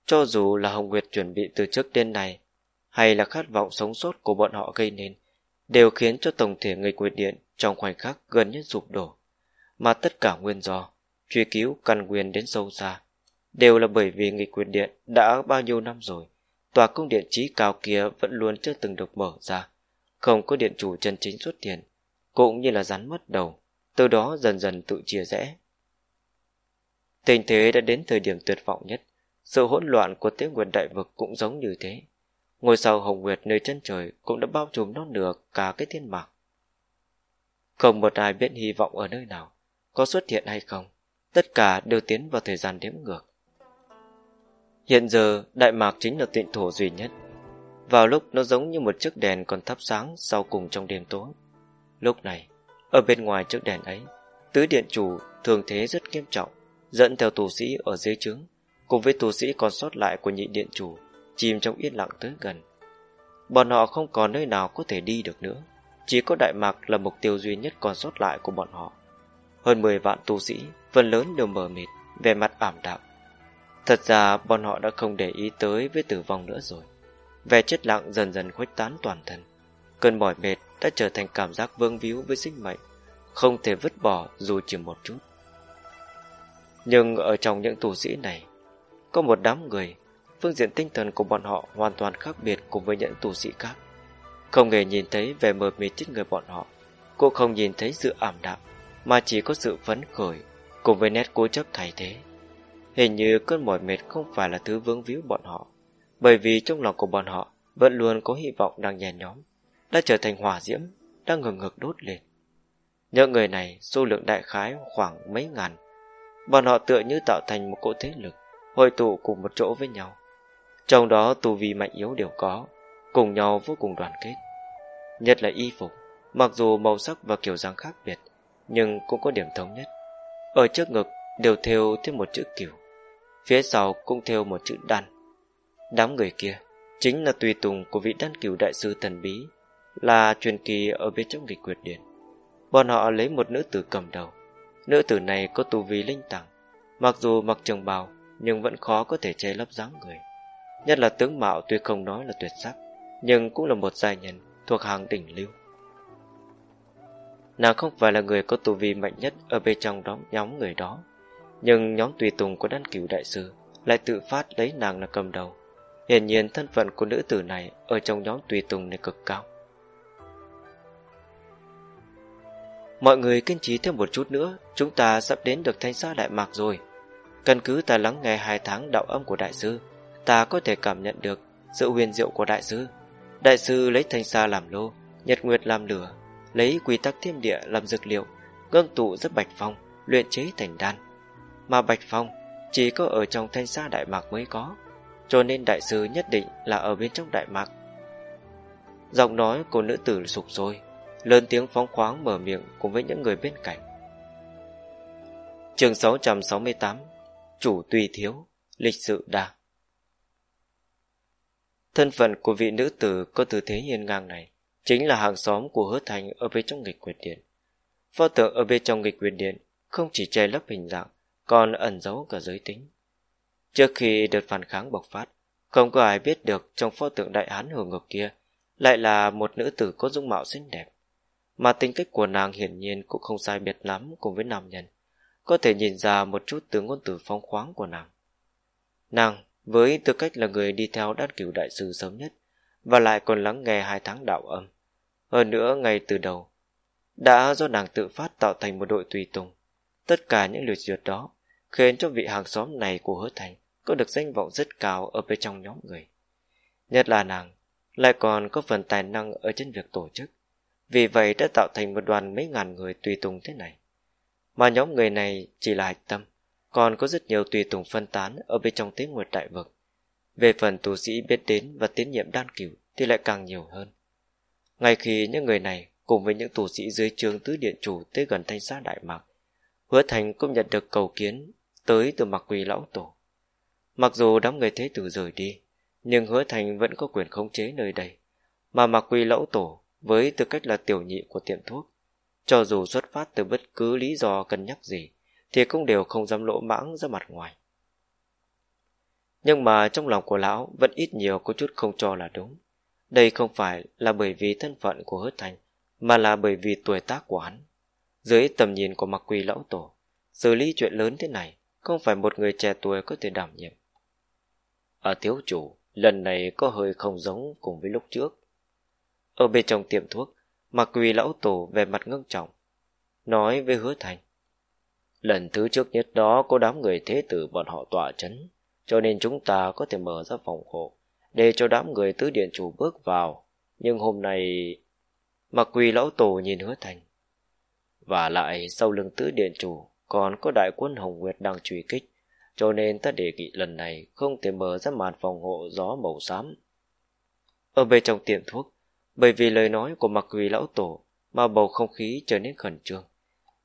cho dù là Hồng Nguyệt chuẩn bị từ trước đến nay, hay là khát vọng sống sót của bọn họ gây nên, đều khiến cho tổng thể người Nguyệt Điện trong khoảnh khắc gần như sụp đổ. Mà tất cả nguyên do, truy cứu căn nguyên đến sâu xa, đều là bởi vì nghịch quyền điện đã bao nhiêu năm rồi, tòa cung điện trí cao kia vẫn luôn chưa từng được mở ra, không có điện chủ chân chính xuất tiền, cũng như là rắn mất đầu, từ đó dần dần tự chia rẽ. Tình thế đã đến thời điểm tuyệt vọng nhất, sự hỗn loạn của tế nguyệt đại vực cũng giống như thế. Ngôi sao hồng nguyệt nơi chân trời cũng đã bao trùm non nửa cả cái thiên mạc. Không một ai biết hy vọng ở nơi nào, có xuất hiện hay không, tất cả đều tiến vào thời gian đếm ngược. Hiện giờ, Đại Mạc chính là tịnh thổ duy nhất. Vào lúc nó giống như một chiếc đèn còn thắp sáng sau cùng trong đêm tối. Lúc này, ở bên ngoài chiếc đèn ấy, tứ điện chủ thường thế rất nghiêm trọng, dẫn theo tù sĩ ở dưới trướng, cùng với tù sĩ còn sót lại của nhị điện chủ, chìm trong yên lặng tới gần. Bọn họ không còn nơi nào có thể đi được nữa, chỉ có Đại Mạc là mục tiêu duy nhất còn sót lại của bọn họ. Hơn 10 vạn tu sĩ, phần lớn đều mờ mịt, vẻ mặt ảm đạm. Thật ra bọn họ đã không để ý tới với tử vong nữa rồi. Vẻ chết lặng dần dần khuếch tán toàn thân. Cơn mỏi mệt đã trở thành cảm giác vương víu với sinh mệnh, không thể vứt bỏ dù chỉ một chút. Nhưng ở trong những tù sĩ này, có một đám người, phương diện tinh thần của bọn họ hoàn toàn khác biệt cùng với những tù sĩ khác. Không hề nhìn thấy vẻ mờ mịt trên người bọn họ, cô không nhìn thấy sự ảm đạm, mà chỉ có sự phấn khởi cùng với nét cố chấp thay thế. Hình như cơn mỏi mệt không phải là thứ vướng víu bọn họ, bởi vì trong lòng của bọn họ vẫn luôn có hy vọng đang nhẹ nhóm, đã trở thành hỏa diễm, đang ngừng ngực đốt lên. Những người này số lượng đại khái khoảng mấy ngàn, bọn họ tựa như tạo thành một cỗ thế lực, hội tụ cùng một chỗ với nhau. Trong đó tù vi mạnh yếu đều có, cùng nhau vô cùng đoàn kết. Nhất là y phục, mặc dù màu sắc và kiểu dáng khác biệt, nhưng cũng có điểm thống nhất. Ở trước ngực đều thêu thêm một chữ kiểu, phía sau cũng thêu một chữ đan. Đám người kia chính là tùy tùng của vị đan cửu đại sư thần bí, là truyền kỳ ở bên trong nghịch quyệt điện. Bọn họ lấy một nữ tử cầm đầu. Nữ tử này có tu vi linh tàng, mặc dù mặc trường bào nhưng vẫn khó có thể che lấp dáng người. Nhất là tướng mạo tuy không nói là tuyệt sắc, nhưng cũng là một giai nhân thuộc hàng đỉnh lưu. Nàng không phải là người có tu vi mạnh nhất ở bên trong đó nhóm người đó, nhưng nhóm tùy tùng của đan cửu đại sư lại tự phát lấy nàng là cầm đầu. Hiển nhiên thân phận của nữ tử này ở trong nhóm tùy tùng này cực cao. Mọi người kiên trì thêm một chút nữa, chúng ta sắp đến được thanh xa Đại Mạc rồi. Căn cứ ta lắng nghe hai tháng đạo âm của đại sư, ta có thể cảm nhận được sự huyền diệu của đại sư. Đại sư lấy thanh xa làm lô, nhật nguyệt làm lửa, lấy quy tắc thiên địa làm dược liệu, ngưng tụ rất bạch phong, luyện chế thành đan. Mà bạch phong chỉ có ở trong thanh xa Đại Mạc mới có, cho nên đại sư nhất định là ở bên trong Đại Mạc. Giọng nói của nữ tử sụp sôi, lớn tiếng phóng khoáng mở miệng cùng với những người bên cạnh. Trường 668 Chủ tùy thiếu Lịch sự đa Thân phận của vị nữ tử có tư thế hiên ngang này chính là hàng xóm của hứa thành ở bên trong nghịch quyền điện. Pho tượng ở bên trong nghịch quyền điện không chỉ che lấp hình dạng, còn ẩn giấu cả giới tính. Trước khi đợt phản kháng bộc phát, không có ai biết được trong pho tượng đại hán hưởng ngực kia lại là một nữ tử có dung mạo xinh đẹp. Mà tính cách của nàng hiển nhiên cũng không sai biệt lắm cùng với nam nhân, có thể nhìn ra một chút từ ngôn từ phong khoáng của nàng. Nàng, với tư cách là người đi theo đan cửu đại sư sớm nhất, và lại còn lắng nghe hai tháng đạo âm. Hơn nữa, ngay từ đầu, đã do nàng tự phát tạo thành một đội tùy tùng. Tất cả những lượt duyệt đó khiến cho vị hàng xóm này của hứa thành có được danh vọng rất cao ở bên trong nhóm người. Nhất là nàng, lại còn có phần tài năng ở trên việc tổ chức. Vì vậy đã tạo thành một đoàn mấy ngàn người tùy tùng thế này. Mà nhóm người này chỉ là hạch tâm, còn có rất nhiều tùy tùng phân tán ở bên trong tế nguyệt đại vực. Về phần tù sĩ biết đến và tiến nhiệm đan cửu thì lại càng nhiều hơn. Ngay khi những người này cùng với những tù sĩ dưới trường tứ điện chủ tới gần thanh sát Đại Mạc, hứa thành cũng nhận được cầu kiến tới từ mặc quỳ lão tổ. Mặc dù đám người thế tử rời đi, nhưng hứa thành vẫn có quyền khống chế nơi đây, mà mặc quỳ lão tổ với tư cách là tiểu nhị của tiệm thuốc, cho dù xuất phát từ bất cứ lý do cân nhắc gì, thì cũng đều không dám lỗ mãng ra mặt ngoài. Nhưng mà trong lòng của lão vẫn ít nhiều có chút không cho là đúng. Đây không phải là bởi vì thân phận của hứa thành, mà là bởi vì tuổi tác của hắn. Dưới tầm nhìn của mặc quỳ lão tổ, xử lý chuyện lớn thế này không phải một người trẻ tuổi có thể đảm nhiệm. Ở thiếu chủ, lần này có hơi không giống cùng với lúc trước. Ở bên trong tiệm thuốc, mặc quỳ lão tổ về mặt ngưng trọng, nói với hứa thành. Lần thứ trước nhất đó có đám người thế tử bọn họ tỏa chấn, cho nên chúng ta có thể mở ra phòng hộ, để cho đám người tứ điện chủ bước vào. Nhưng hôm nay... Mặc quỳ lão tổ nhìn hứa thành. Và lại sau lưng tứ điện chủ còn có đại quân Hồng Nguyệt đang truy kích, cho nên ta đề nghị lần này không thể mở ra màn phòng hộ gió màu xám. Ở bên trong tiệm thuốc, bởi vì lời nói của mặc quỳ lão tổ mà bầu không khí trở nên khẩn trương.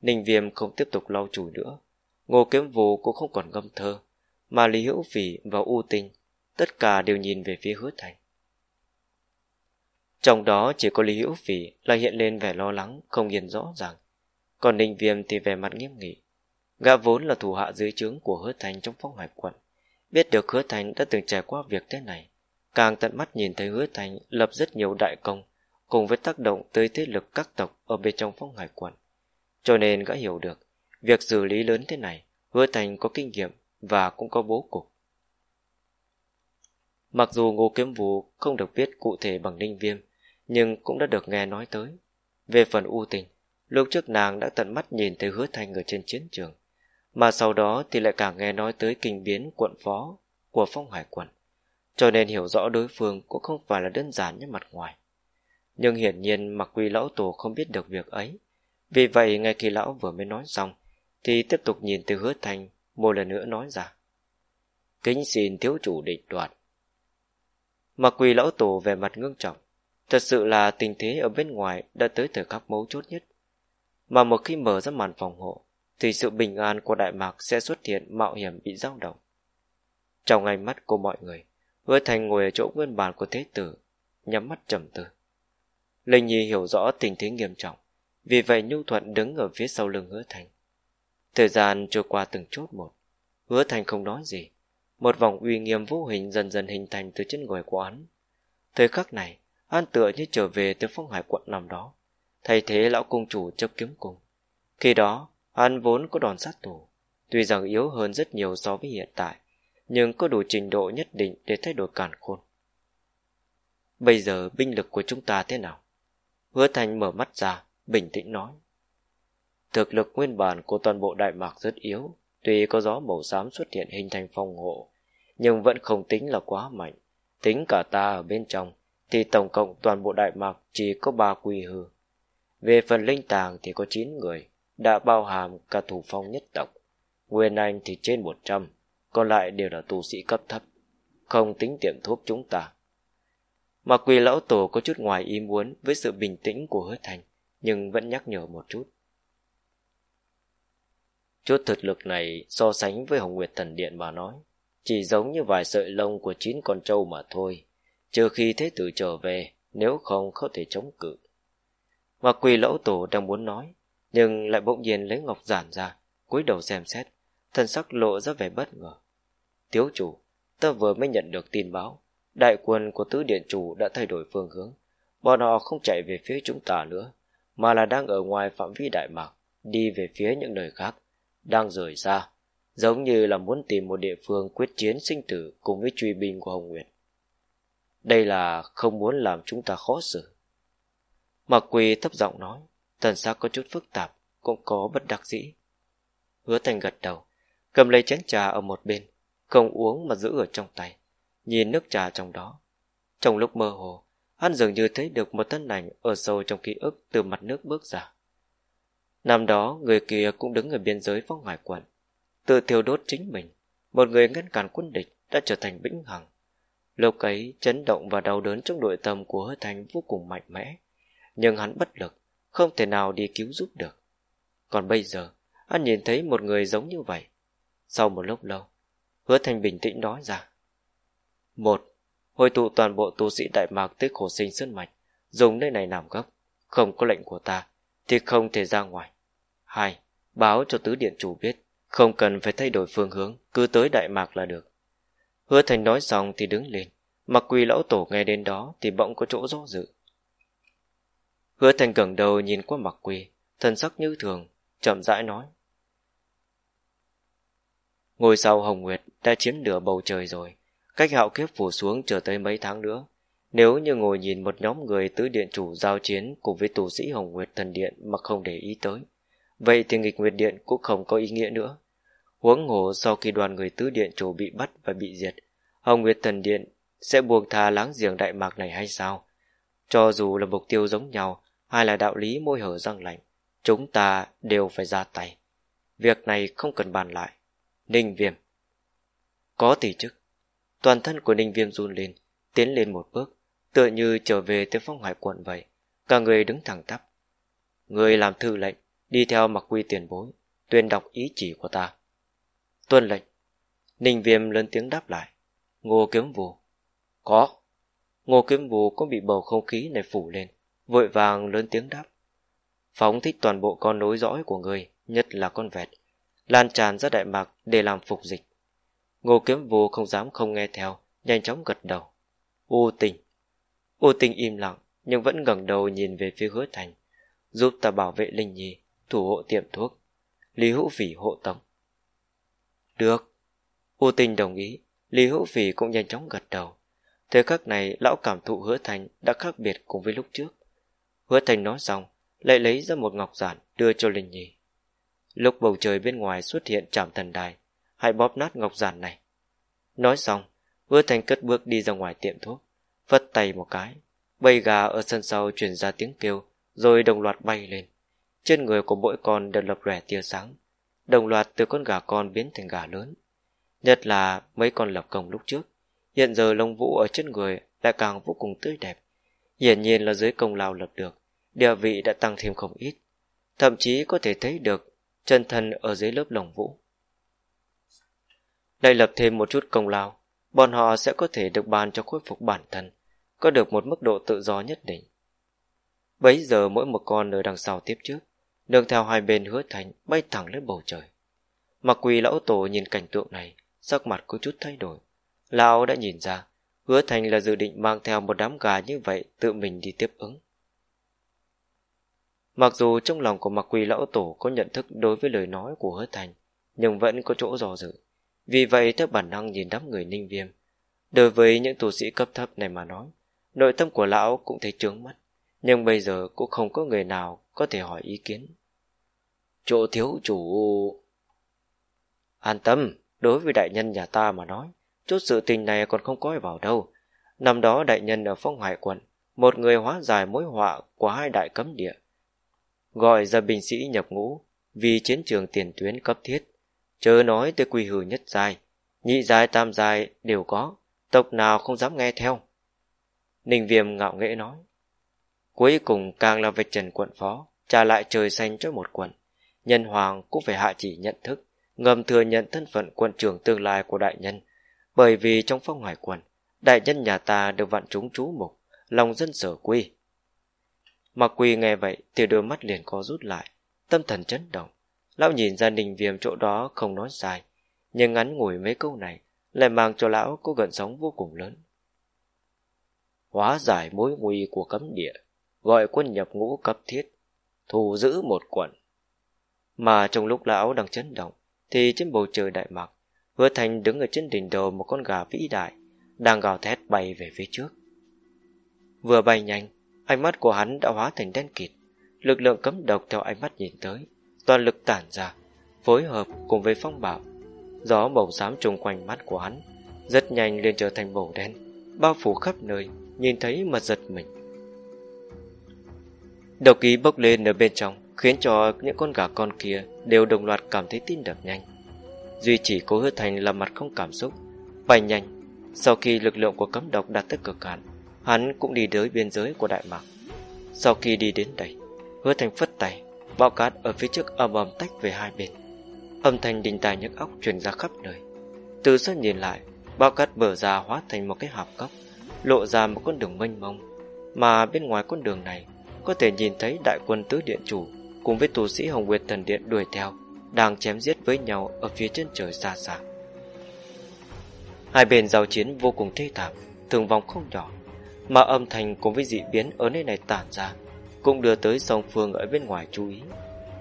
Ninh Viêm không tiếp tục lau chùi nữa. Ngô Kiếm Vũ cũng không còn ngâm thơ, mà Lý Hữu Phỉ và U Tinh, tất cả đều nhìn về phía hứa thành. Trong đó chỉ có Lý Hữu Phỉ là hiện lên vẻ lo lắng, không yên rõ ràng. Còn Ninh Viêm thì vẻ mặt nghiêm nghị. Gã vốn là thủ hạ dưới trướng của hứa thành trong phong hải quận. Biết được hứa thành đã từng trải qua việc thế này. Càng tận mắt nhìn thấy hứa thành lập rất nhiều đại công, cùng với tác động tới thế lực các tộc ở bên trong phong hải quận. Cho nên gã hiểu được, việc xử lý lớn thế này, hứa thành có kinh nghiệm và cũng có bố cục. Mặc dù Ngô Kiếm Vũ không được biết cụ thể bằng Ninh Viêm, nhưng cũng đã được nghe nói tới. Về phần U Tình, lúc trước nàng đã tận mắt nhìn thấy hứa Thanh ở trên chiến trường, mà sau đó thì lại càng nghe nói tới kinh biến quận phó của phong hải quận, cho nên hiểu rõ đối phương cũng không phải là đơn giản như mặt ngoài. Nhưng hiển nhiên mặc quy lão tổ không biết được việc ấy, vì vậy ngay khi lão vừa mới nói xong, thì tiếp tục nhìn từ hứa Thanh một lần nữa nói ra. Kính xin thiếu chủ định đoạt. Mặc quỳ lão tổ về mặt ngưng trọng, thật sự là tình thế ở bên ngoài đã tới thời khắc mấu chốt nhất. Mà một khi mở ra màn phòng hộ, thì sự bình an của Đại Mạc sẽ xuất hiện mạo hiểm bị dao động. Trong ánh mắt của mọi người, hứa thành ngồi ở chỗ nguyên bản của thế tử, nhắm mắt trầm tư. Linh Nhi hiểu rõ tình thế nghiêm trọng, vì vậy Nhu Thuận đứng ở phía sau lưng hứa thành. Thời gian trôi qua từng chốt một. Hứa thành không nói gì. Một vòng uy nghiêm vô hình dần dần hình thành từ chân người của hắn. Thời khắc này, an tựa như trở về từ phong hải quận năm đó. Thay thế lão cung chủ chấp kiếm cùng. Khi đó, hắn vốn có đòn sát thủ. Tuy rằng yếu hơn rất nhiều so với hiện tại, nhưng có đủ trình độ nhất định để thay đổi cản khôn. Bây giờ binh lực của chúng ta thế nào? Hứa Thành mở mắt ra, bình tĩnh nói. Thực lực nguyên bản của toàn bộ Đại Mạc rất yếu, tuy có gió màu xám xuất hiện hình thành phòng hộ, nhưng vẫn không tính là quá mạnh. Tính cả ta ở bên trong, thì tổng cộng toàn bộ Đại Mạc chỉ có ba quy hư. Về phần linh tàng thì có 9 người, đã bao hàm cả thủ phong nhất tộc. Nguyên Anh thì trên 100, còn lại đều là tu sĩ cấp thấp, không tính tiệm thuốc chúng ta. Mà quỳ lão tổ có chút ngoài ý muốn với sự bình tĩnh của hứa thành, nhưng vẫn nhắc nhở một chút. Chút thực lực này so sánh với Hồng Nguyệt Thần Điện mà nói, chỉ giống như vài sợi lông của chín con trâu mà thôi, trừ khi thế tử trở về, nếu không không thể chống cự. Mà quỳ lão tổ đang muốn nói, nhưng lại bỗng nhiên lấy ngọc giản ra, cúi đầu xem xét, thân sắc lộ ra vẻ bất ngờ. Tiếu chủ, ta vừa mới nhận được tin báo, đại quân của tứ điện chủ đã thay đổi phương hướng, bọn họ không chạy về phía chúng ta nữa, mà là đang ở ngoài phạm vi đại mạc, đi về phía những nơi khác đang rời xa, giống như là muốn tìm một địa phương quyết chiến sinh tử cùng với truy binh của Hồng Nguyệt. Đây là không muốn làm chúng ta khó xử. Mặc quỳ thấp giọng nói, thần sắc có chút phức tạp, cũng có bất đắc dĩ. Hứa thành gật đầu, cầm lấy chén trà ở một bên, không uống mà giữ ở trong tay, nhìn nước trà trong đó. Trong lúc mơ hồ, hắn dường như thấy được một thân ảnh ở sâu trong ký ức từ mặt nước bước ra. Năm đó, người kia cũng đứng ở biên giới phong hải quận, tự thiêu đốt chính mình. Một người ngăn cản quân địch đã trở thành vĩnh hằng. Lúc ấy, chấn động và đau đớn trong nội tâm của hứa thành vô cùng mạnh mẽ. Nhưng hắn bất lực, không thể nào đi cứu giúp được. Còn bây giờ, hắn nhìn thấy một người giống như vậy. Sau một lúc lâu, hứa thành bình tĩnh nói ra. Một, hồi tụ toàn bộ tu sĩ Đại Mạc tới khổ sinh sơn mạch, dùng nơi này làm gốc. Không có lệnh của ta, thì không thể ra ngoài. Hai, báo cho tứ điện chủ biết, không cần phải thay đổi phương hướng, cứ tới Đại Mạc là được. Hứa Thành nói xong thì đứng lên, mặc quỳ lão tổ nghe đến đó thì bỗng có chỗ do dự. Hứa Thành gần đầu nhìn qua mặc quỳ, thần sắc như thường, chậm rãi nói. Ngôi sao Hồng Nguyệt đã chiếm nửa bầu trời rồi, cách hạo kiếp phủ xuống chờ tới mấy tháng nữa. Nếu như ngồi nhìn một nhóm người tứ điện chủ giao chiến cùng với tù sĩ Hồng Nguyệt Thần Điện mà không để ý tới, vậy thì nghịch Nguyệt Điện cũng không có ý nghĩa nữa. Huống hồ sau khi đoàn người tứ điện chủ bị bắt và bị diệt, Hồng Nguyệt Thần Điện sẽ buông tha láng giềng Đại Mạc này hay sao? Cho dù là mục tiêu giống nhau hay là đạo lý môi hở răng lạnh, chúng ta đều phải ra tay. Việc này không cần bàn lại. Ninh Viêm Có tỷ chức. Toàn thân của Ninh Viêm run lên, tiến lên một bước, tựa như trở về tới phong hải quận vậy. Cả người đứng thẳng tắp. Người làm thư lệnh, đi theo mặc quy tiền bối, tuyên đọc ý chỉ của ta. Tuân lệnh. Ninh Viêm lớn tiếng đáp lại. Ngô kiếm vù. Có. Ngô kiếm vù cũng bị bầu không khí này phủ lên, vội vàng lớn tiếng đáp. Phóng thích toàn bộ con nối dõi của người, nhất là con vẹt, lan tràn ra đại mạc để làm phục dịch. Ngô kiếm vù không dám không nghe theo, nhanh chóng gật đầu. U tình. U tình im lặng, nhưng vẫn ngẩng đầu nhìn về phía hứa thành. Giúp ta bảo vệ Linh Nhi, thủ hộ tiệm thuốc. Lý hữu phỉ hộ tống. Được. U tình đồng ý, Lý hữu phỉ cũng nhanh chóng gật đầu. Thời khắc này, lão cảm thụ hứa thành đã khác biệt cùng với lúc trước. Hứa thành nói xong, lại lấy ra một ngọc giản đưa cho Linh Nhi. Lúc bầu trời bên ngoài xuất hiện trạm thần đài, hãy bóp nát ngọc giản này. Nói xong, hứa thành cất bước đi ra ngoài tiệm thuốc, phất tay một cái. Bầy gà ở sân sau truyền ra tiếng kêu, rồi đồng loạt bay lên. Trên người của mỗi con đều lập rẻ tia sáng, đồng loạt từ con gà con biến thành gà lớn. Nhất là mấy con lập công lúc trước, hiện giờ lông vũ ở trên người lại càng vô cùng tươi đẹp. Hiển nhiên là dưới công lao lập được, địa vị đã tăng thêm không ít. Thậm chí có thể thấy được chân thân ở dưới lớp lồng vũ. Đây lập thêm một chút công lao, bọn họ sẽ có thể được ban cho khôi phục bản thân, có được một mức độ tự do nhất định. Bấy giờ mỗi một con ở đằng sau tiếp trước, đường theo hai bên hứa thành bay thẳng lên bầu trời. Mặc quỳ lão tổ nhìn cảnh tượng này, sắc mặt có chút thay đổi. Lão đã nhìn ra, hứa thành là dự định mang theo một đám gà như vậy tự mình đi tiếp ứng. Mặc dù trong lòng của mặc quỳ lão tổ có nhận thức đối với lời nói của hứa thành, nhưng vẫn có chỗ dò dự. Vì vậy theo bản năng nhìn đám người ninh viêm. Đối với những tu sĩ cấp thấp này mà nói, nội tâm của lão cũng thấy trướng mắt, nhưng bây giờ cũng không có người nào có thể hỏi ý kiến. Chỗ thiếu chủ... An tâm, đối với đại nhân nhà ta mà nói, chút sự tình này còn không coi vào đâu. Năm đó đại nhân ở phong hải quận, một người hóa giải mối họa của hai đại cấm địa. Gọi ra binh sĩ nhập ngũ, vì chiến trường tiền tuyến cấp thiết. Chớ nói tới quy hử nhất dài, nhị dài tam dài đều có, tộc nào không dám nghe theo. Ninh viêm ngạo nghễ nói. Cuối cùng càng là vạch trần quận phó, trả lại trời xanh cho một quận. Nhân hoàng cũng phải hạ chỉ nhận thức, ngầm thừa nhận thân phận quận trưởng tương lai của đại nhân, bởi vì trong phong hải quận đại nhân nhà ta được vạn chúng chú mục, lòng dân sở quy. Mặc quy nghe vậy thì đôi mắt liền co rút lại, tâm thần chấn động. Lão nhìn ra đình viêm chỗ đó không nói sai, nhưng ngắn ngủi mấy câu này lại mang cho lão có gần sống vô cùng lớn. Hóa giải mối nguy của cấm địa, gọi quân nhập ngũ cấp thiết, thù giữ một quận. Mà trong lúc lão đang chấn động, thì trên bầu trời đại mạc, hứa thành đứng ở trên đỉnh đầu một con gà vĩ đại, đang gào thét bay về phía trước. Vừa bay nhanh, ánh mắt của hắn đã hóa thành đen kịt, lực lượng cấm độc theo ánh mắt nhìn tới, toàn lực tản ra, phối hợp cùng với phong bảo. Gió màu xám trùng quanh mắt của hắn, rất nhanh liền trở thành màu đen, bao phủ khắp nơi, nhìn thấy mà giật mình. Độc khí bốc lên ở bên trong, khiến cho những con gà con kia đều đồng loạt cảm thấy tim đập nhanh. Duy chỉ cố hứa thành là mặt không cảm xúc, bay nhanh. Sau khi lực lượng của cấm độc đạt tới cực hạn, hắn cũng đi tới biên giới của Đại Mạc. Sau khi đi đến đây, hứa thành phất tay, bão cát ở phía trước ầm ầm tách về hai bên. Âm thanh đình tài nhức óc truyền ra khắp nơi. Từ xa nhìn lại, bao cát bờ ra hóa thành một cái hạp cốc, lộ ra một con đường mênh mông, mà bên ngoài con đường này có thể nhìn thấy đại quân tứ điện chủ cùng với tù sĩ Hồng Nguyệt Thần Điện đuổi theo, đang chém giết với nhau ở phía chân trời xa xa. Hai bên giao chiến vô cùng thê thảm, thương vong không nhỏ, mà âm thanh cùng với dị biến ở nơi này tản ra, cũng đưa tới song phương ở bên ngoài chú ý.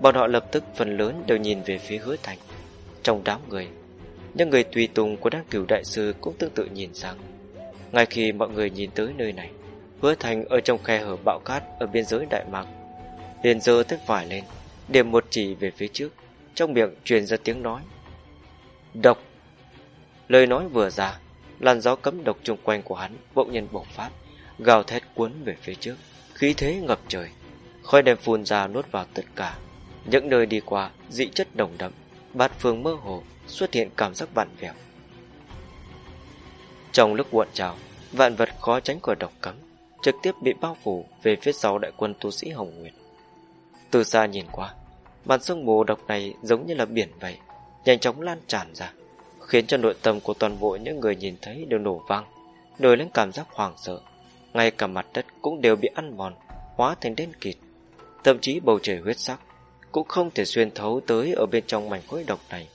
Bọn họ lập tức phần lớn đều nhìn về phía hứa thành. Trong đám người, những người tùy tùng của đan cửu đại sư cũng tương tự nhìn sang. Ngay khi mọi người nhìn tới nơi này, Hứa thành ở trong khe hở bạo cát Ở biên giới Đại Mạc. Liền giơ tay vải lên điểm một chỉ về phía trước, trong miệng truyền ra tiếng nói. Độc! Lời nói vừa ra, làn gió cấm độc chung quanh của hắn bỗng nhiên bộc phát, gào thét cuốn về phía trước. Khí thế ngập trời, khói đen phun ra nuốt vào tất cả. Những nơi đi qua, dị chất đồng đậm, bát phương mơ hồ, xuất hiện cảm giác vặn vẹo. Trong lúc cuộn trào, vạn vật khó tránh khỏi độc cấm trực tiếp bị bao phủ về phía sau đại quân tu sĩ hồng nguyệt. Từ xa nhìn qua, màn sương mù độc này giống như là biển vậy, nhanh chóng lan tràn ra, khiến cho nội tâm của toàn bộ những người nhìn thấy đều nổ vang đổi lên cảm giác hoảng sợ. Ngay cả mặt đất cũng đều bị ăn mòn, hóa thành đen kịt. Thậm chí bầu trời huyết sắc cũng không thể xuyên thấu tới ở bên trong mảnh khối độc này,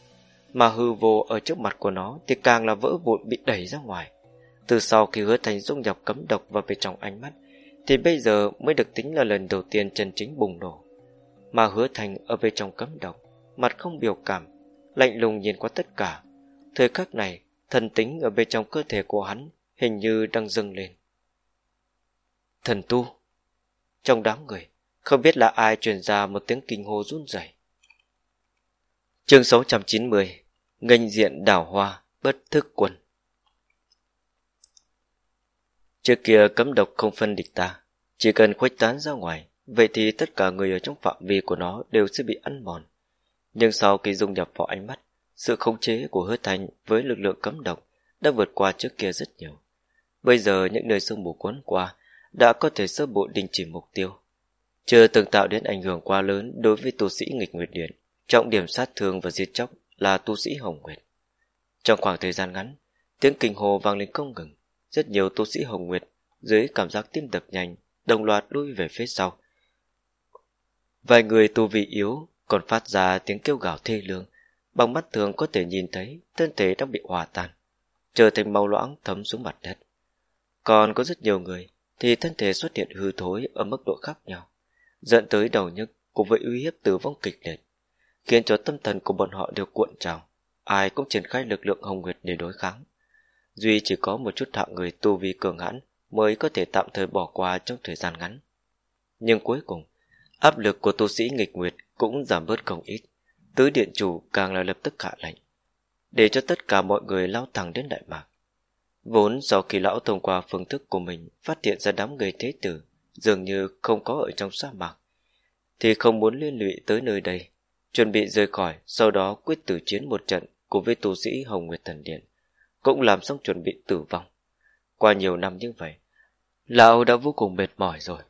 mà hư vô ở trước mặt của nó thì càng là vỡ vụn bị đẩy ra ngoài từ sau khi hứa thành dung nhập cấm độc vào bên trong ánh mắt, thì bây giờ mới được tính là lần đầu tiên chân chính bùng nổ. Mà hứa thành ở bên trong cấm độc, mặt không biểu cảm, lạnh lùng nhìn qua tất cả. Thời khắc này, thần tính ở bên trong cơ thể của hắn hình như đang dâng lên. Thần tu. Trong đám người, không biết là ai truyền ra một tiếng kinh hô run rẩy. Chương 690 Ngành diện đảo hoa, bất thức quân. Trước kia cấm độc không phân địch ta chỉ cần khuếch tán ra ngoài vậy thì tất cả người ở trong phạm vi của nó đều sẽ bị ăn mòn. Nhưng sau khi dung nhập vào ánh mắt, sự khống chế của hứa thành với lực lượng cấm độc đã vượt qua trước kia rất nhiều. Bây giờ những nơi sương mù cuốn qua đã có thể sơ bộ đình chỉ mục tiêu. Chưa từng tạo đến ảnh hưởng quá lớn đối với tu sĩ nghịch nguyệt điện. Trọng điểm sát thương và diệt chóc là tu sĩ Hồng Nguyệt. Trong khoảng thời gian ngắn, tiếng kinh hồ vang lên không ngừng. Rất nhiều tu sĩ Hồng Nguyệt dưới cảm giác tim đập nhanh, đồng loạt lui về phía sau, Vài người tu vị yếu còn phát ra tiếng kêu gào thê lương, bằng mắt thường có thể nhìn thấy thân thể đang bị hòa tan, trở thành màu loãng thấm xuống mặt đất. Còn có rất nhiều người thì thân thể xuất hiện hư thối ở mức độ khác nhau, dẫn tới đầu nhức cùng với uy hiếp tử vong kịch liệt, khiến cho tâm thần của bọn họ đều cuộn trào, ai cũng triển khai lực lượng hồng nguyệt để đối kháng. Duy chỉ có một chút hạng người tu vi cường hãn mới có thể tạm thời bỏ qua trong thời gian ngắn. Nhưng cuối cùng, Áp lực của tu sĩ nghịch nguyệt cũng giảm bớt không ít. Tứ điện chủ càng là lập tức hạ lệnh. Để cho tất cả mọi người lao thẳng đến Đại Mạc. Vốn sau khi lão thông qua phương thức của mình phát hiện ra đám người thế tử dường như không có ở trong sa mạc, thì không muốn liên lụy tới nơi đây, chuẩn bị rời khỏi, sau đó quyết tử chiến một trận cùng với tu sĩ Hồng Nguyệt Thần Điện, cũng làm xong chuẩn bị tử vong. Qua nhiều năm như vậy, lão đã vô cùng mệt mỏi rồi.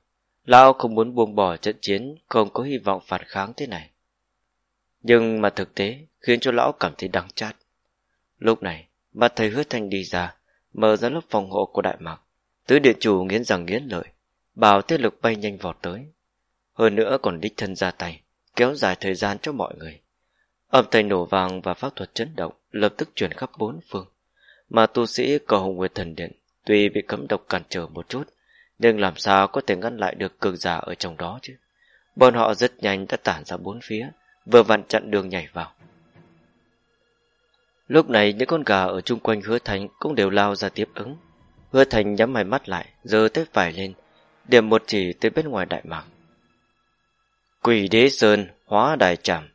Lão không muốn buông bỏ trận chiến không có hy vọng phản kháng thế này. Nhưng mà thực tế khiến cho lão cảm thấy đắng chát. Lúc này, mặt thầy hứa thanh đi ra, mở ra lớp phòng hộ của Đại Mạc. Tứ địa chủ nghiến rằng nghiến lợi, bảo tiết lực bay nhanh vọt tới. Hơn nữa còn đích thân ra tay, kéo dài thời gian cho mọi người. Âm thanh nổ vàng và pháp thuật chấn động lập tức truyền khắp bốn phương. Mà tu sĩ cầu hồng Nguyên thần điện tuy bị cấm độc cản trở một chút, nhưng làm sao có thể ngăn lại được cường giả ở trong đó chứ? Bọn họ rất nhanh đã tản ra bốn phía Vừa vặn chặn đường nhảy vào. Lúc này những con gà ở chung quanh hứa thành Cũng đều lao ra tiếp ứng. Hứa thành nhắm hai mắt lại giơ tay phải lên Điểm một chỉ tới bên ngoài đại mạc. Quỷ đế sơn hóa đài trảm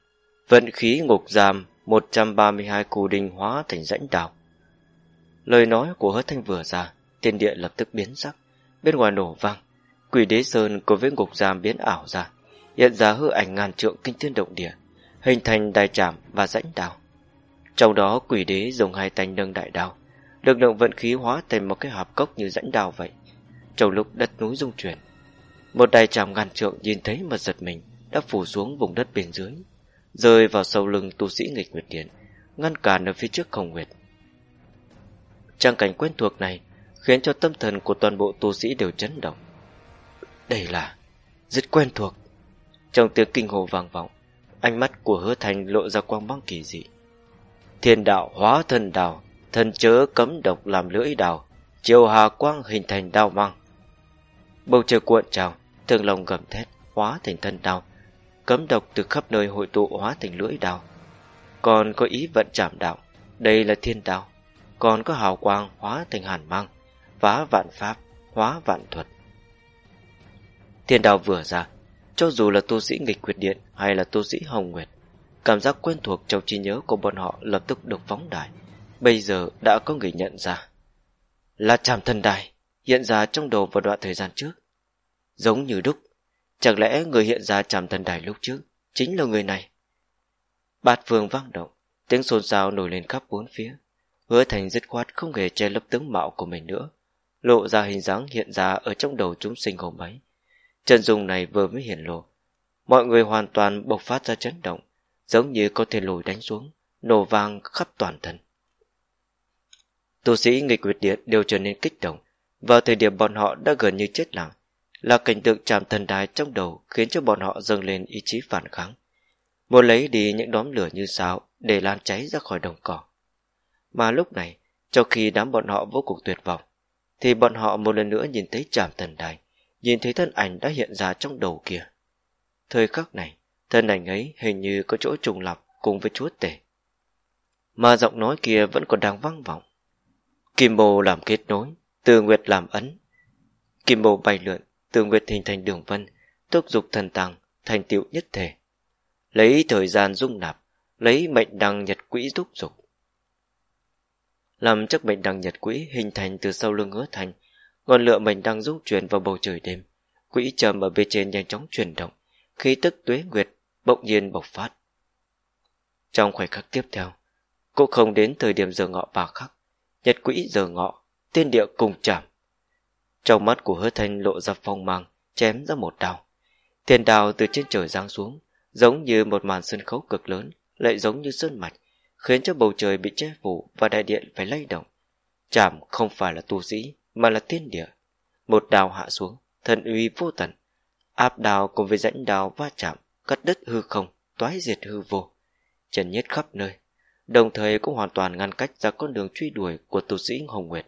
Vận khí ngục giam 132 cù đình hóa thành rãnh đào. Lời nói của hứa thanh vừa ra, Thiên địa lập tức biến sắc, Bên ngoài nổ vang. Quỷ đế sơn cùng với ngục giam biến ảo ra, Hiện ra hư ảnh ngàn trượng kinh thiên động địa, Hình thành đài trảm và rãnh đào. Trong đó, quỷ đế dùng hai tay nâng đại đao, Lực lượng vận khí hóa thành một cái hạp cốc như rãnh đào vậy. Trong lúc đất núi rung chuyển, Một đài trảm ngàn trượng nhìn thấy mà giật mình, Đã phủ xuống vùng đất bên dưới, Rơi vào sâu lưng tu sĩ nghịch nguyệt điện, Ngăn cản ở phía trước không nguyệt. Trang cảnh quen thuộc này khiến cho tâm thần của toàn bộ tu sĩ đều chấn động. Đây là rất quen thuộc. Trong tiếng kinh hồ vang vọng, ánh mắt của hứa thành lộ ra quang băng kỳ dị. Thiên đạo hóa thân đào, thân chớ cấm độc làm lưỡi đào, chiều hà quang hình thành đao mang. Bầu trời cuộn trào, thương lòng gầm thét, hóa thành thân đao, cấm độc từ khắp nơi hội tụ hóa thành lưỡi đao. Còn có ý vận chạm đạo, đây là thiên đạo, còn có hào quang hóa thành hàn mang, phá vạn pháp, hóa vạn thuật, Thiên đạo vừa ra, cho dù là tu sĩ nghịch quyệt điện hay là tu sĩ hồng nguyệt, cảm giác quen thuộc trong trí nhớ của bọn họ lập tức được phóng đại. Bây giờ đã có người nhận ra. Là chạm thần đài, hiện ra trong đầu vào đoạn thời gian trước. Giống như đúc, chẳng lẽ người hiện ra chạm thần đài lúc trước chính là người này? Bát vương vang động, tiếng xôn xao nổi lên khắp bốn phía. Hứa thành dứt khoát không hề che lấp tướng mạo của mình nữa, lộ ra hình dáng hiện ra ở trong đầu chúng sinh hôm ấy. Chân dung này vừa mới hiển lộ, mọi người hoàn toàn bộc phát ra chấn động, giống như có thể lùi đánh xuống, nổ vang khắp toàn thân. Tu sĩ nghịch quyệt điện đều trở nên kích động, vào thời điểm bọn họ đã gần như chết lặng, là cảnh tượng chạm thần đài trong đầu khiến cho bọn họ dâng lên ý chí phản kháng. Muốn lấy đi những đóm lửa như sao để lan cháy ra khỏi đồng cỏ. Mà lúc này, trong khi đám bọn họ vô cùng tuyệt vọng, thì bọn họ một lần nữa nhìn thấy trạm thần đài, nhìn thấy thân ảnh đã hiện ra trong đầu kia. Thời khắc này, thân ảnh ấy hình như có chỗ trùng lập cùng với chúa tể. Mà giọng nói kia vẫn còn đang vang vọng. Kim bồ làm kết nối, từ nguyệt làm ấn. Kim bồ bay lượn, từ nguyệt hình thành đường vân, thúc dục thần tàng thành tựu nhất thể. Lấy thời gian dung nạp, lấy mệnh đăng nhật quỹ thúc dục. Làm chiếc mệnh đăng nhật quỹ hình thành từ sau lưng hứa thành, ngọn lửa mệnh đăng dung chuyển vào bầu trời đêm. Quỹ trầm ở bên trên nhanh chóng chuyển động, khí tức tuế nguyệt bỗng nhiên bộc phát. Trong khoảnh khắc tiếp theo, cũng không đến thời điểm giờ ngọ bà khắc, nhật quỹ giờ ngọ, tiên địa cùng chạm. Trong mắt của hứa thanh lộ ra phong mang, chém ra một đao. Thiên đào từ trên trời giáng xuống, giống như một màn sân khấu cực lớn, lại giống như sơn mạch, khiến cho bầu trời bị che phủ và đại điện phải lay động. Chạm không phải là tu sĩ, mà là tiên địa. Một đào hạ xuống, thần uy vô tận. Áp đào cùng với rãnh đào va chạm, cắt đứt hư không, toái diệt hư vô. Trần nhất khắp nơi, đồng thời cũng hoàn toàn ngăn cách ra con đường truy đuổi của tu sĩ Hồng Nguyệt.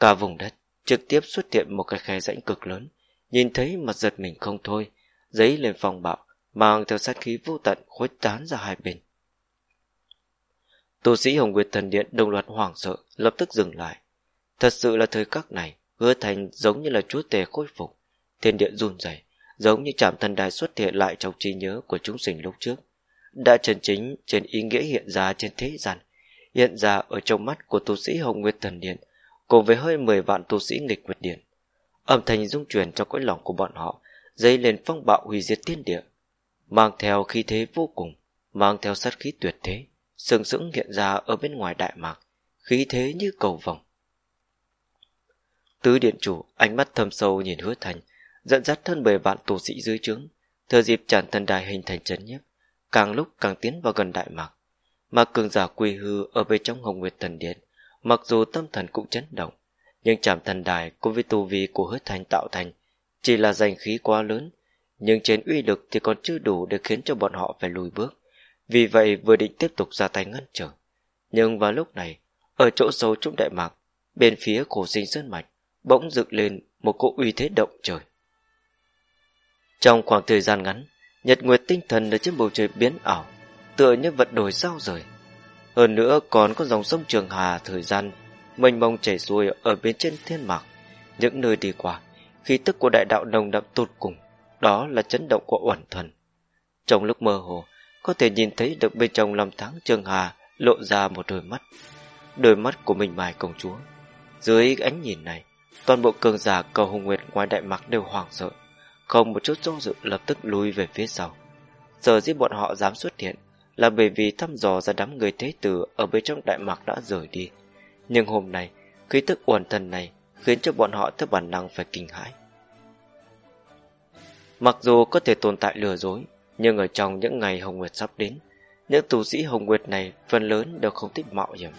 Cả vùng đất trực tiếp xuất hiện một cái khe rãnh cực lớn, nhìn thấy mà giật mình không thôi, giấy lên phòng bạo, mang theo sát khí vô tận khuếch tán ra hai bên. Tu sĩ Hồng Nguyệt Thần Điện đồng loạt hoảng sợ, lập tức dừng lại. Thật sự là thời khắc này, hứa thành giống như là chúa tể khôi phục. Thiên địa run rẩy, giống như chạm thần đài xuất hiện lại trong trí nhớ của chúng sinh lúc trước. Đã chân chính trên ý nghĩa hiện ra trên thế gian, hiện ra ở trong mắt của tu sĩ Hồng Nguyệt Thần Điện, cùng với hơi 10 vạn tu sĩ nghịch Nguyệt Điện. Âm thanh dung truyền trong cõi lòng của bọn họ, dấy lên phong bạo hủy diệt thiên địa, mang theo khí thế vô cùng, mang theo sát khí tuyệt thế, sừng sững hiện ra ở bên ngoài đại mạc, khí thế như cầu vòng. Tứ điện chủ ánh mắt thâm sâu nhìn hứa thành, dẫn dắt thân bề vạn tù sĩ dưới trướng, thừa dịp tràn thần đài hình thành chấn nhiếp, càng lúc càng tiến vào gần đại mạc. Mà cường giả quy hư ở bên trong hồng nguyệt thần điện, mặc dù tâm thần cũng chấn động, nhưng chạm thần đài cùng với tu vi của hứa thành tạo thành chỉ là giành khí quá lớn, nhưng trên uy lực thì còn chưa đủ để khiến cho bọn họ phải lùi bước. Vì vậy vừa định tiếp tục ra tay ngăn trở. Nhưng vào lúc này, ở chỗ sâu trong đại mạc, bên phía cổ sinh sơn mạch, bỗng dựng lên một cỗ uy thế động trời. Trong khoảng thời gian ngắn, nhật nguyệt tinh thần ở trên bầu trời biến ảo, tựa như vật đổi sao rời. Hơn nữa còn có dòng sông Trường Hà thời gian mênh mông chảy xuôi ở bên trên thiên mạc. Những nơi đi qua, khí tức của đại đạo nồng đậm tột cùng, đó là chấn động của uẩn thần. Trong lúc mơ hồ, có thể nhìn thấy được bên trong lòng tháng Trường Hà lộ ra một đôi mắt. Đôi mắt của mình mài công chúa. Dưới ánh nhìn này, toàn bộ cường giả cầu hùng nguyệt ngoài đại mạc đều hoảng sợ, không một chút do dự lập tức lùi về phía sau. Giờ giết bọn họ dám xuất hiện là bởi vì thăm dò ra đám người thế tử ở bên trong đại mạc đã rời đi. Nhưng hôm nay, khí tức uẩn thần này khiến cho bọn họ theo bản năng phải kinh hãi. Mặc dù có thể tồn tại lừa dối, nhưng ở trong những ngày Hồng Nguyệt sắp đến, những tù sĩ Hồng Nguyệt này phần lớn đều không thích mạo hiểm.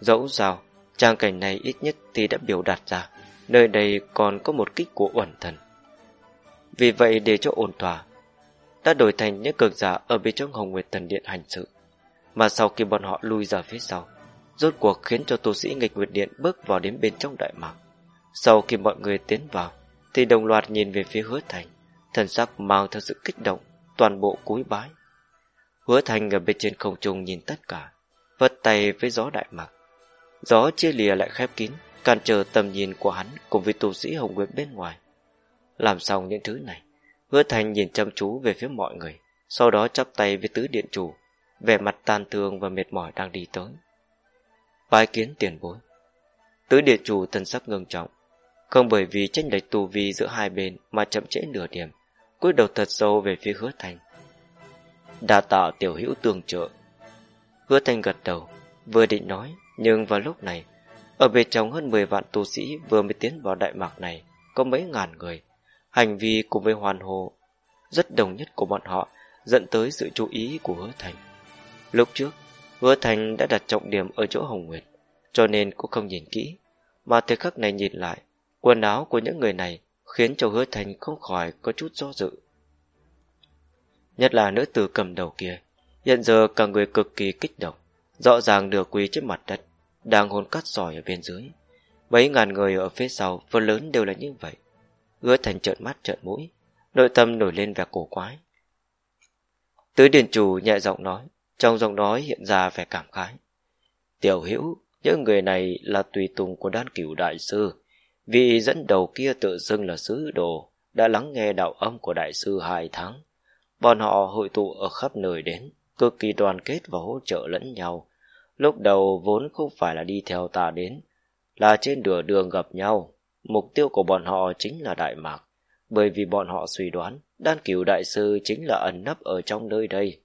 Dẫu sao, trang cảnh này ít nhất thì đã biểu đạt ra, nơi đây còn có một kích của uẩn thần. Vì vậy để cho ổn thỏa, đã đổi thành những cường giả ở bên trong Hồng Nguyệt Thần Điện hành sự. Mà sau khi bọn họ lui ra phía sau, rốt cuộc khiến cho tu sĩ nghịch Nguyệt Điện bước vào đến bên trong đại mạc. Sau khi mọi người tiến vào, thì đồng loạt nhìn về phía hứa thành, thần sắc mang theo sự kích động, toàn bộ cúi bái. Hứa thành ở bên trên không trung nhìn tất cả, vất tay với gió đại mạc. Gió chia lìa lại khép kín, cản trở tầm nhìn của hắn cùng với tu sĩ Hồng Nguyệt bên ngoài. Làm xong những thứ này, hứa thành nhìn chăm chú về phía mọi người, sau đó chắp tay với tứ điện chủ, vẻ mặt tan thương và mệt mỏi đang đi tới. Bái kiến tiền bối. Tứ điện chủ thân sắc ngưng trọng, không bởi vì tranh lệch tù vi giữa hai bên mà chậm trễ nửa điểm, cúi đầu thật sâu về phía hứa thành. Đa tạ tiểu hữu tương trợ. Hứa thành gật đầu, vừa định nói, nhưng vào lúc này, ở bên trong hơn 10 vạn tu sĩ vừa mới tiến vào Đại Mạc này, có mấy ngàn người. Hành vi cùng với hoàn hồ rất đồng nhất của bọn họ dẫn tới sự chú ý của hứa thành. Lúc trước, hứa thành đã đặt trọng điểm ở chỗ Hồng Nguyệt, cho nên cũng không nhìn kỹ, mà thời khắc này nhìn lại, quần áo của những người này khiến cho hứa thành không khỏi có chút do dự. Nhất là nữ tử cầm đầu kia, hiện giờ cả người cực kỳ kích động, rõ ràng nửa quỳ trên mặt đất, đang hôn cắt sỏi ở bên dưới. Mấy ngàn người ở phía sau phần lớn đều là như vậy. Hứa thành trợn mắt trợn mũi, nội tâm nổi lên vẻ cổ quái. Tứ điền chủ nhẹ giọng nói, trong giọng nói hiện ra vẻ cảm khái. Tiểu hữu, những người này là tùy tùng của đan cửu đại sư. Vị dẫn đầu kia tự xưng là sứ đồ, đã lắng nghe đạo âm của đại sư hai tháng. Bọn họ hội tụ ở khắp nơi đến, cực kỳ đoàn kết và hỗ trợ lẫn nhau. Lúc đầu vốn không phải là đi theo ta đến, là trên nửa đường gặp nhau. Mục tiêu của bọn họ chính là Đại Mạc, bởi vì bọn họ suy đoán đan cửu đại sư chính là ẩn nấp ở trong nơi đây.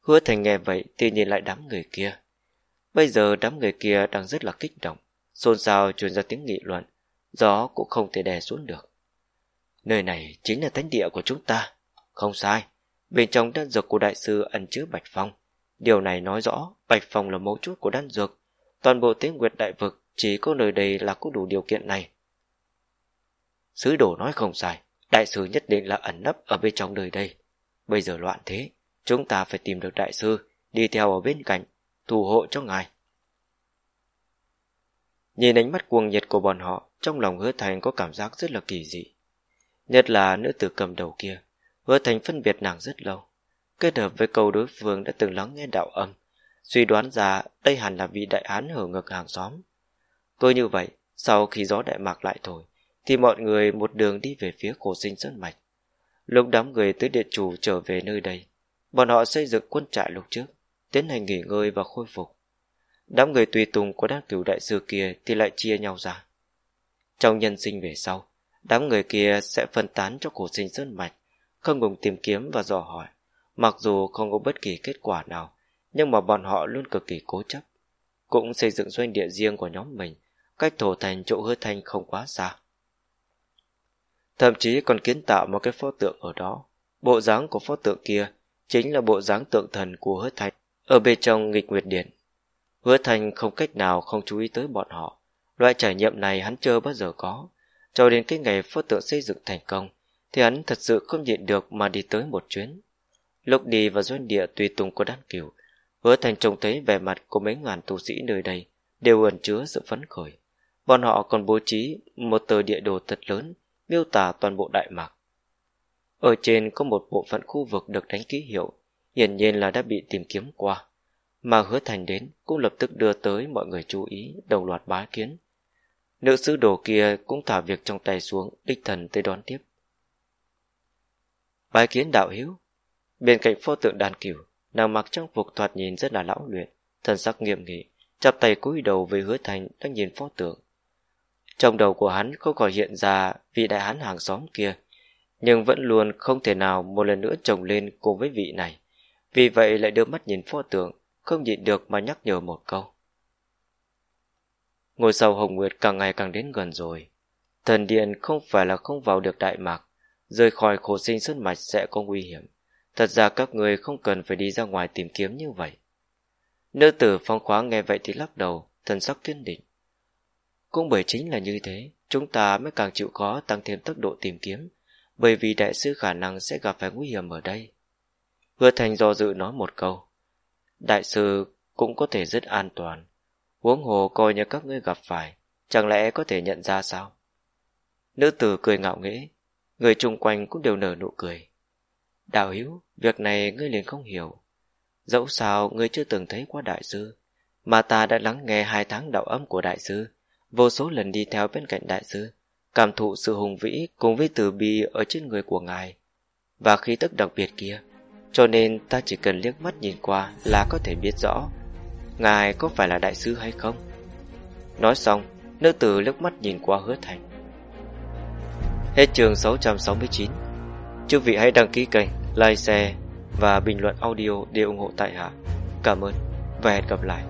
Hứa thành nghe vậy thì nhìn lại đám người kia. Bây giờ đám người kia đang rất là kích động, xôn xao truyền ra tiếng nghị luận, gió cũng không thể đè xuống được. Nơi này chính là thánh địa của chúng ta. Không sai, bên trong đan dược của đại sư ẩn chứa Bạch Phong. Điều này nói rõ Bạch Phong là mấu chốt của đan dược. Toàn bộ tiếng nguyệt đại vực chỉ có nơi đây là có đủ điều kiện này. Sứ đồ nói không sai, đại sư nhất định là ẩn nấp ở bên trong nơi đây. Bây giờ loạn thế, chúng ta phải tìm được đại sư, đi theo ở bên cạnh, thủ hộ cho ngài. Nhìn ánh mắt cuồng nhiệt của bọn họ, trong lòng hứa thành có cảm giác rất là kỳ dị. Nhất là nữ tử cầm đầu kia, hứa thành phân biệt nàng rất lâu. Kết hợp với câu đối phương đã từng lắng nghe đạo âm, suy đoán ra đây hẳn là vị đại án hở ngực hàng xóm. Cứ như vậy, sau khi gió đại mạc lại thổi, thì mọi người một đường đi về phía cổ sinh sơn mạch. Lúc đám người tới địa chủ trở về nơi đây, bọn họ xây dựng quân trại lúc trước, tiến hành nghỉ ngơi và khôi phục. Đám người tùy tùng của đám cửu đại sư kia thì lại chia nhau ra. Trong nhân sinh về sau, đám người kia sẽ phân tán cho cổ sinh sơn mạch, không ngừng tìm kiếm và dò hỏi. Mặc dù không có bất kỳ kết quả nào, nhưng mà bọn họ luôn cực kỳ cố chấp. Cũng xây dựng doanh địa riêng của nhóm mình, cách thổ thành chỗ hứa thanh không quá xa. Thậm chí còn kiến tạo một cái pho tượng ở đó. Bộ dáng của pho tượng kia chính là bộ dáng tượng thần của hứa thanh ở bên trong nghịch nguyệt điện. Hứa Thành không cách nào không chú ý tới bọn họ. Loại trải nghiệm này hắn chưa bao giờ có. Cho đến cái ngày pho tượng xây dựng thành công, thì hắn thật sự không nhịn được mà đi tới một chuyến. Lúc đi vào doanh địa tùy tùng của đan cửu, hứa thành trông thấy vẻ mặt của mấy ngàn tu sĩ nơi đây đều ẩn chứa sự phấn khởi. Bọn họ còn bố trí một tờ địa đồ thật lớn miêu tả toàn bộ Đại Mạc. Ở trên có một bộ phận khu vực được đánh ký hiệu, hiển nhiên là đã bị tìm kiếm qua. Mà hứa thành đến cũng lập tức đưa tới mọi người chú ý, đồng loạt bái kiến. Nữ sứ đồ kia cũng thả việc trong tay xuống, đích thần tới đón tiếp. Bái kiến đạo hiếu Bên cạnh pho tượng đàn cửu, nàng mặc trang phục thoạt nhìn rất là lão luyện, thần sắc nghiêm nghị, chắp tay cúi đầu với hứa thành đang nhìn pho tượng. Trong đầu của hắn không còn hiện ra vị đại hán hàng xóm kia, nhưng vẫn luôn không thể nào một lần nữa chồng lên cùng với vị này. Vì vậy lại đưa mắt nhìn pho tượng, không nhịn được mà nhắc nhở một câu. Ngôi sao Hồng Nguyệt càng ngày càng đến gần rồi. Thần điện không phải là không vào được Đại Mạc, rời khỏi khổ sinh sơn mạch sẽ có nguy hiểm. Thật ra các người không cần phải đi ra ngoài tìm kiếm như vậy. Nữ tử phong khoáng nghe vậy thì lắc đầu, thần sắc kiên định. Cũng bởi chính là như thế, chúng ta mới càng chịu khó tăng thêm tốc độ tìm kiếm, bởi vì đại sư khả năng sẽ gặp phải nguy hiểm ở đây. Hứa Thành do dự nói một câu. Đại sư cũng có thể rất an toàn. Huống hồ coi như các ngươi gặp phải, chẳng lẽ có thể nhận ra sao? Nữ tử cười ngạo nghễ, người chung quanh cũng đều nở nụ cười. Đạo hữu, việc này ngươi liền không hiểu. Dẫu sao ngươi chưa từng thấy qua đại sư, mà ta đã lắng nghe hai tháng đạo âm của đại sư vô số lần đi theo bên cạnh đại sư, cảm thụ sự hùng vĩ cùng với từ bi ở trên người của ngài và khí tức đặc biệt kia. Cho nên ta chỉ cần liếc mắt nhìn qua là có thể biết rõ ngài có phải là đại sứ hay không. Nói xong, nữ tử liếc mắt nhìn qua hứa thành. Hết trường 669 Chư vị hãy đăng ký kênh, like, share và bình luận audio để ủng hộ tại hạ. Cảm ơn và hẹn gặp lại.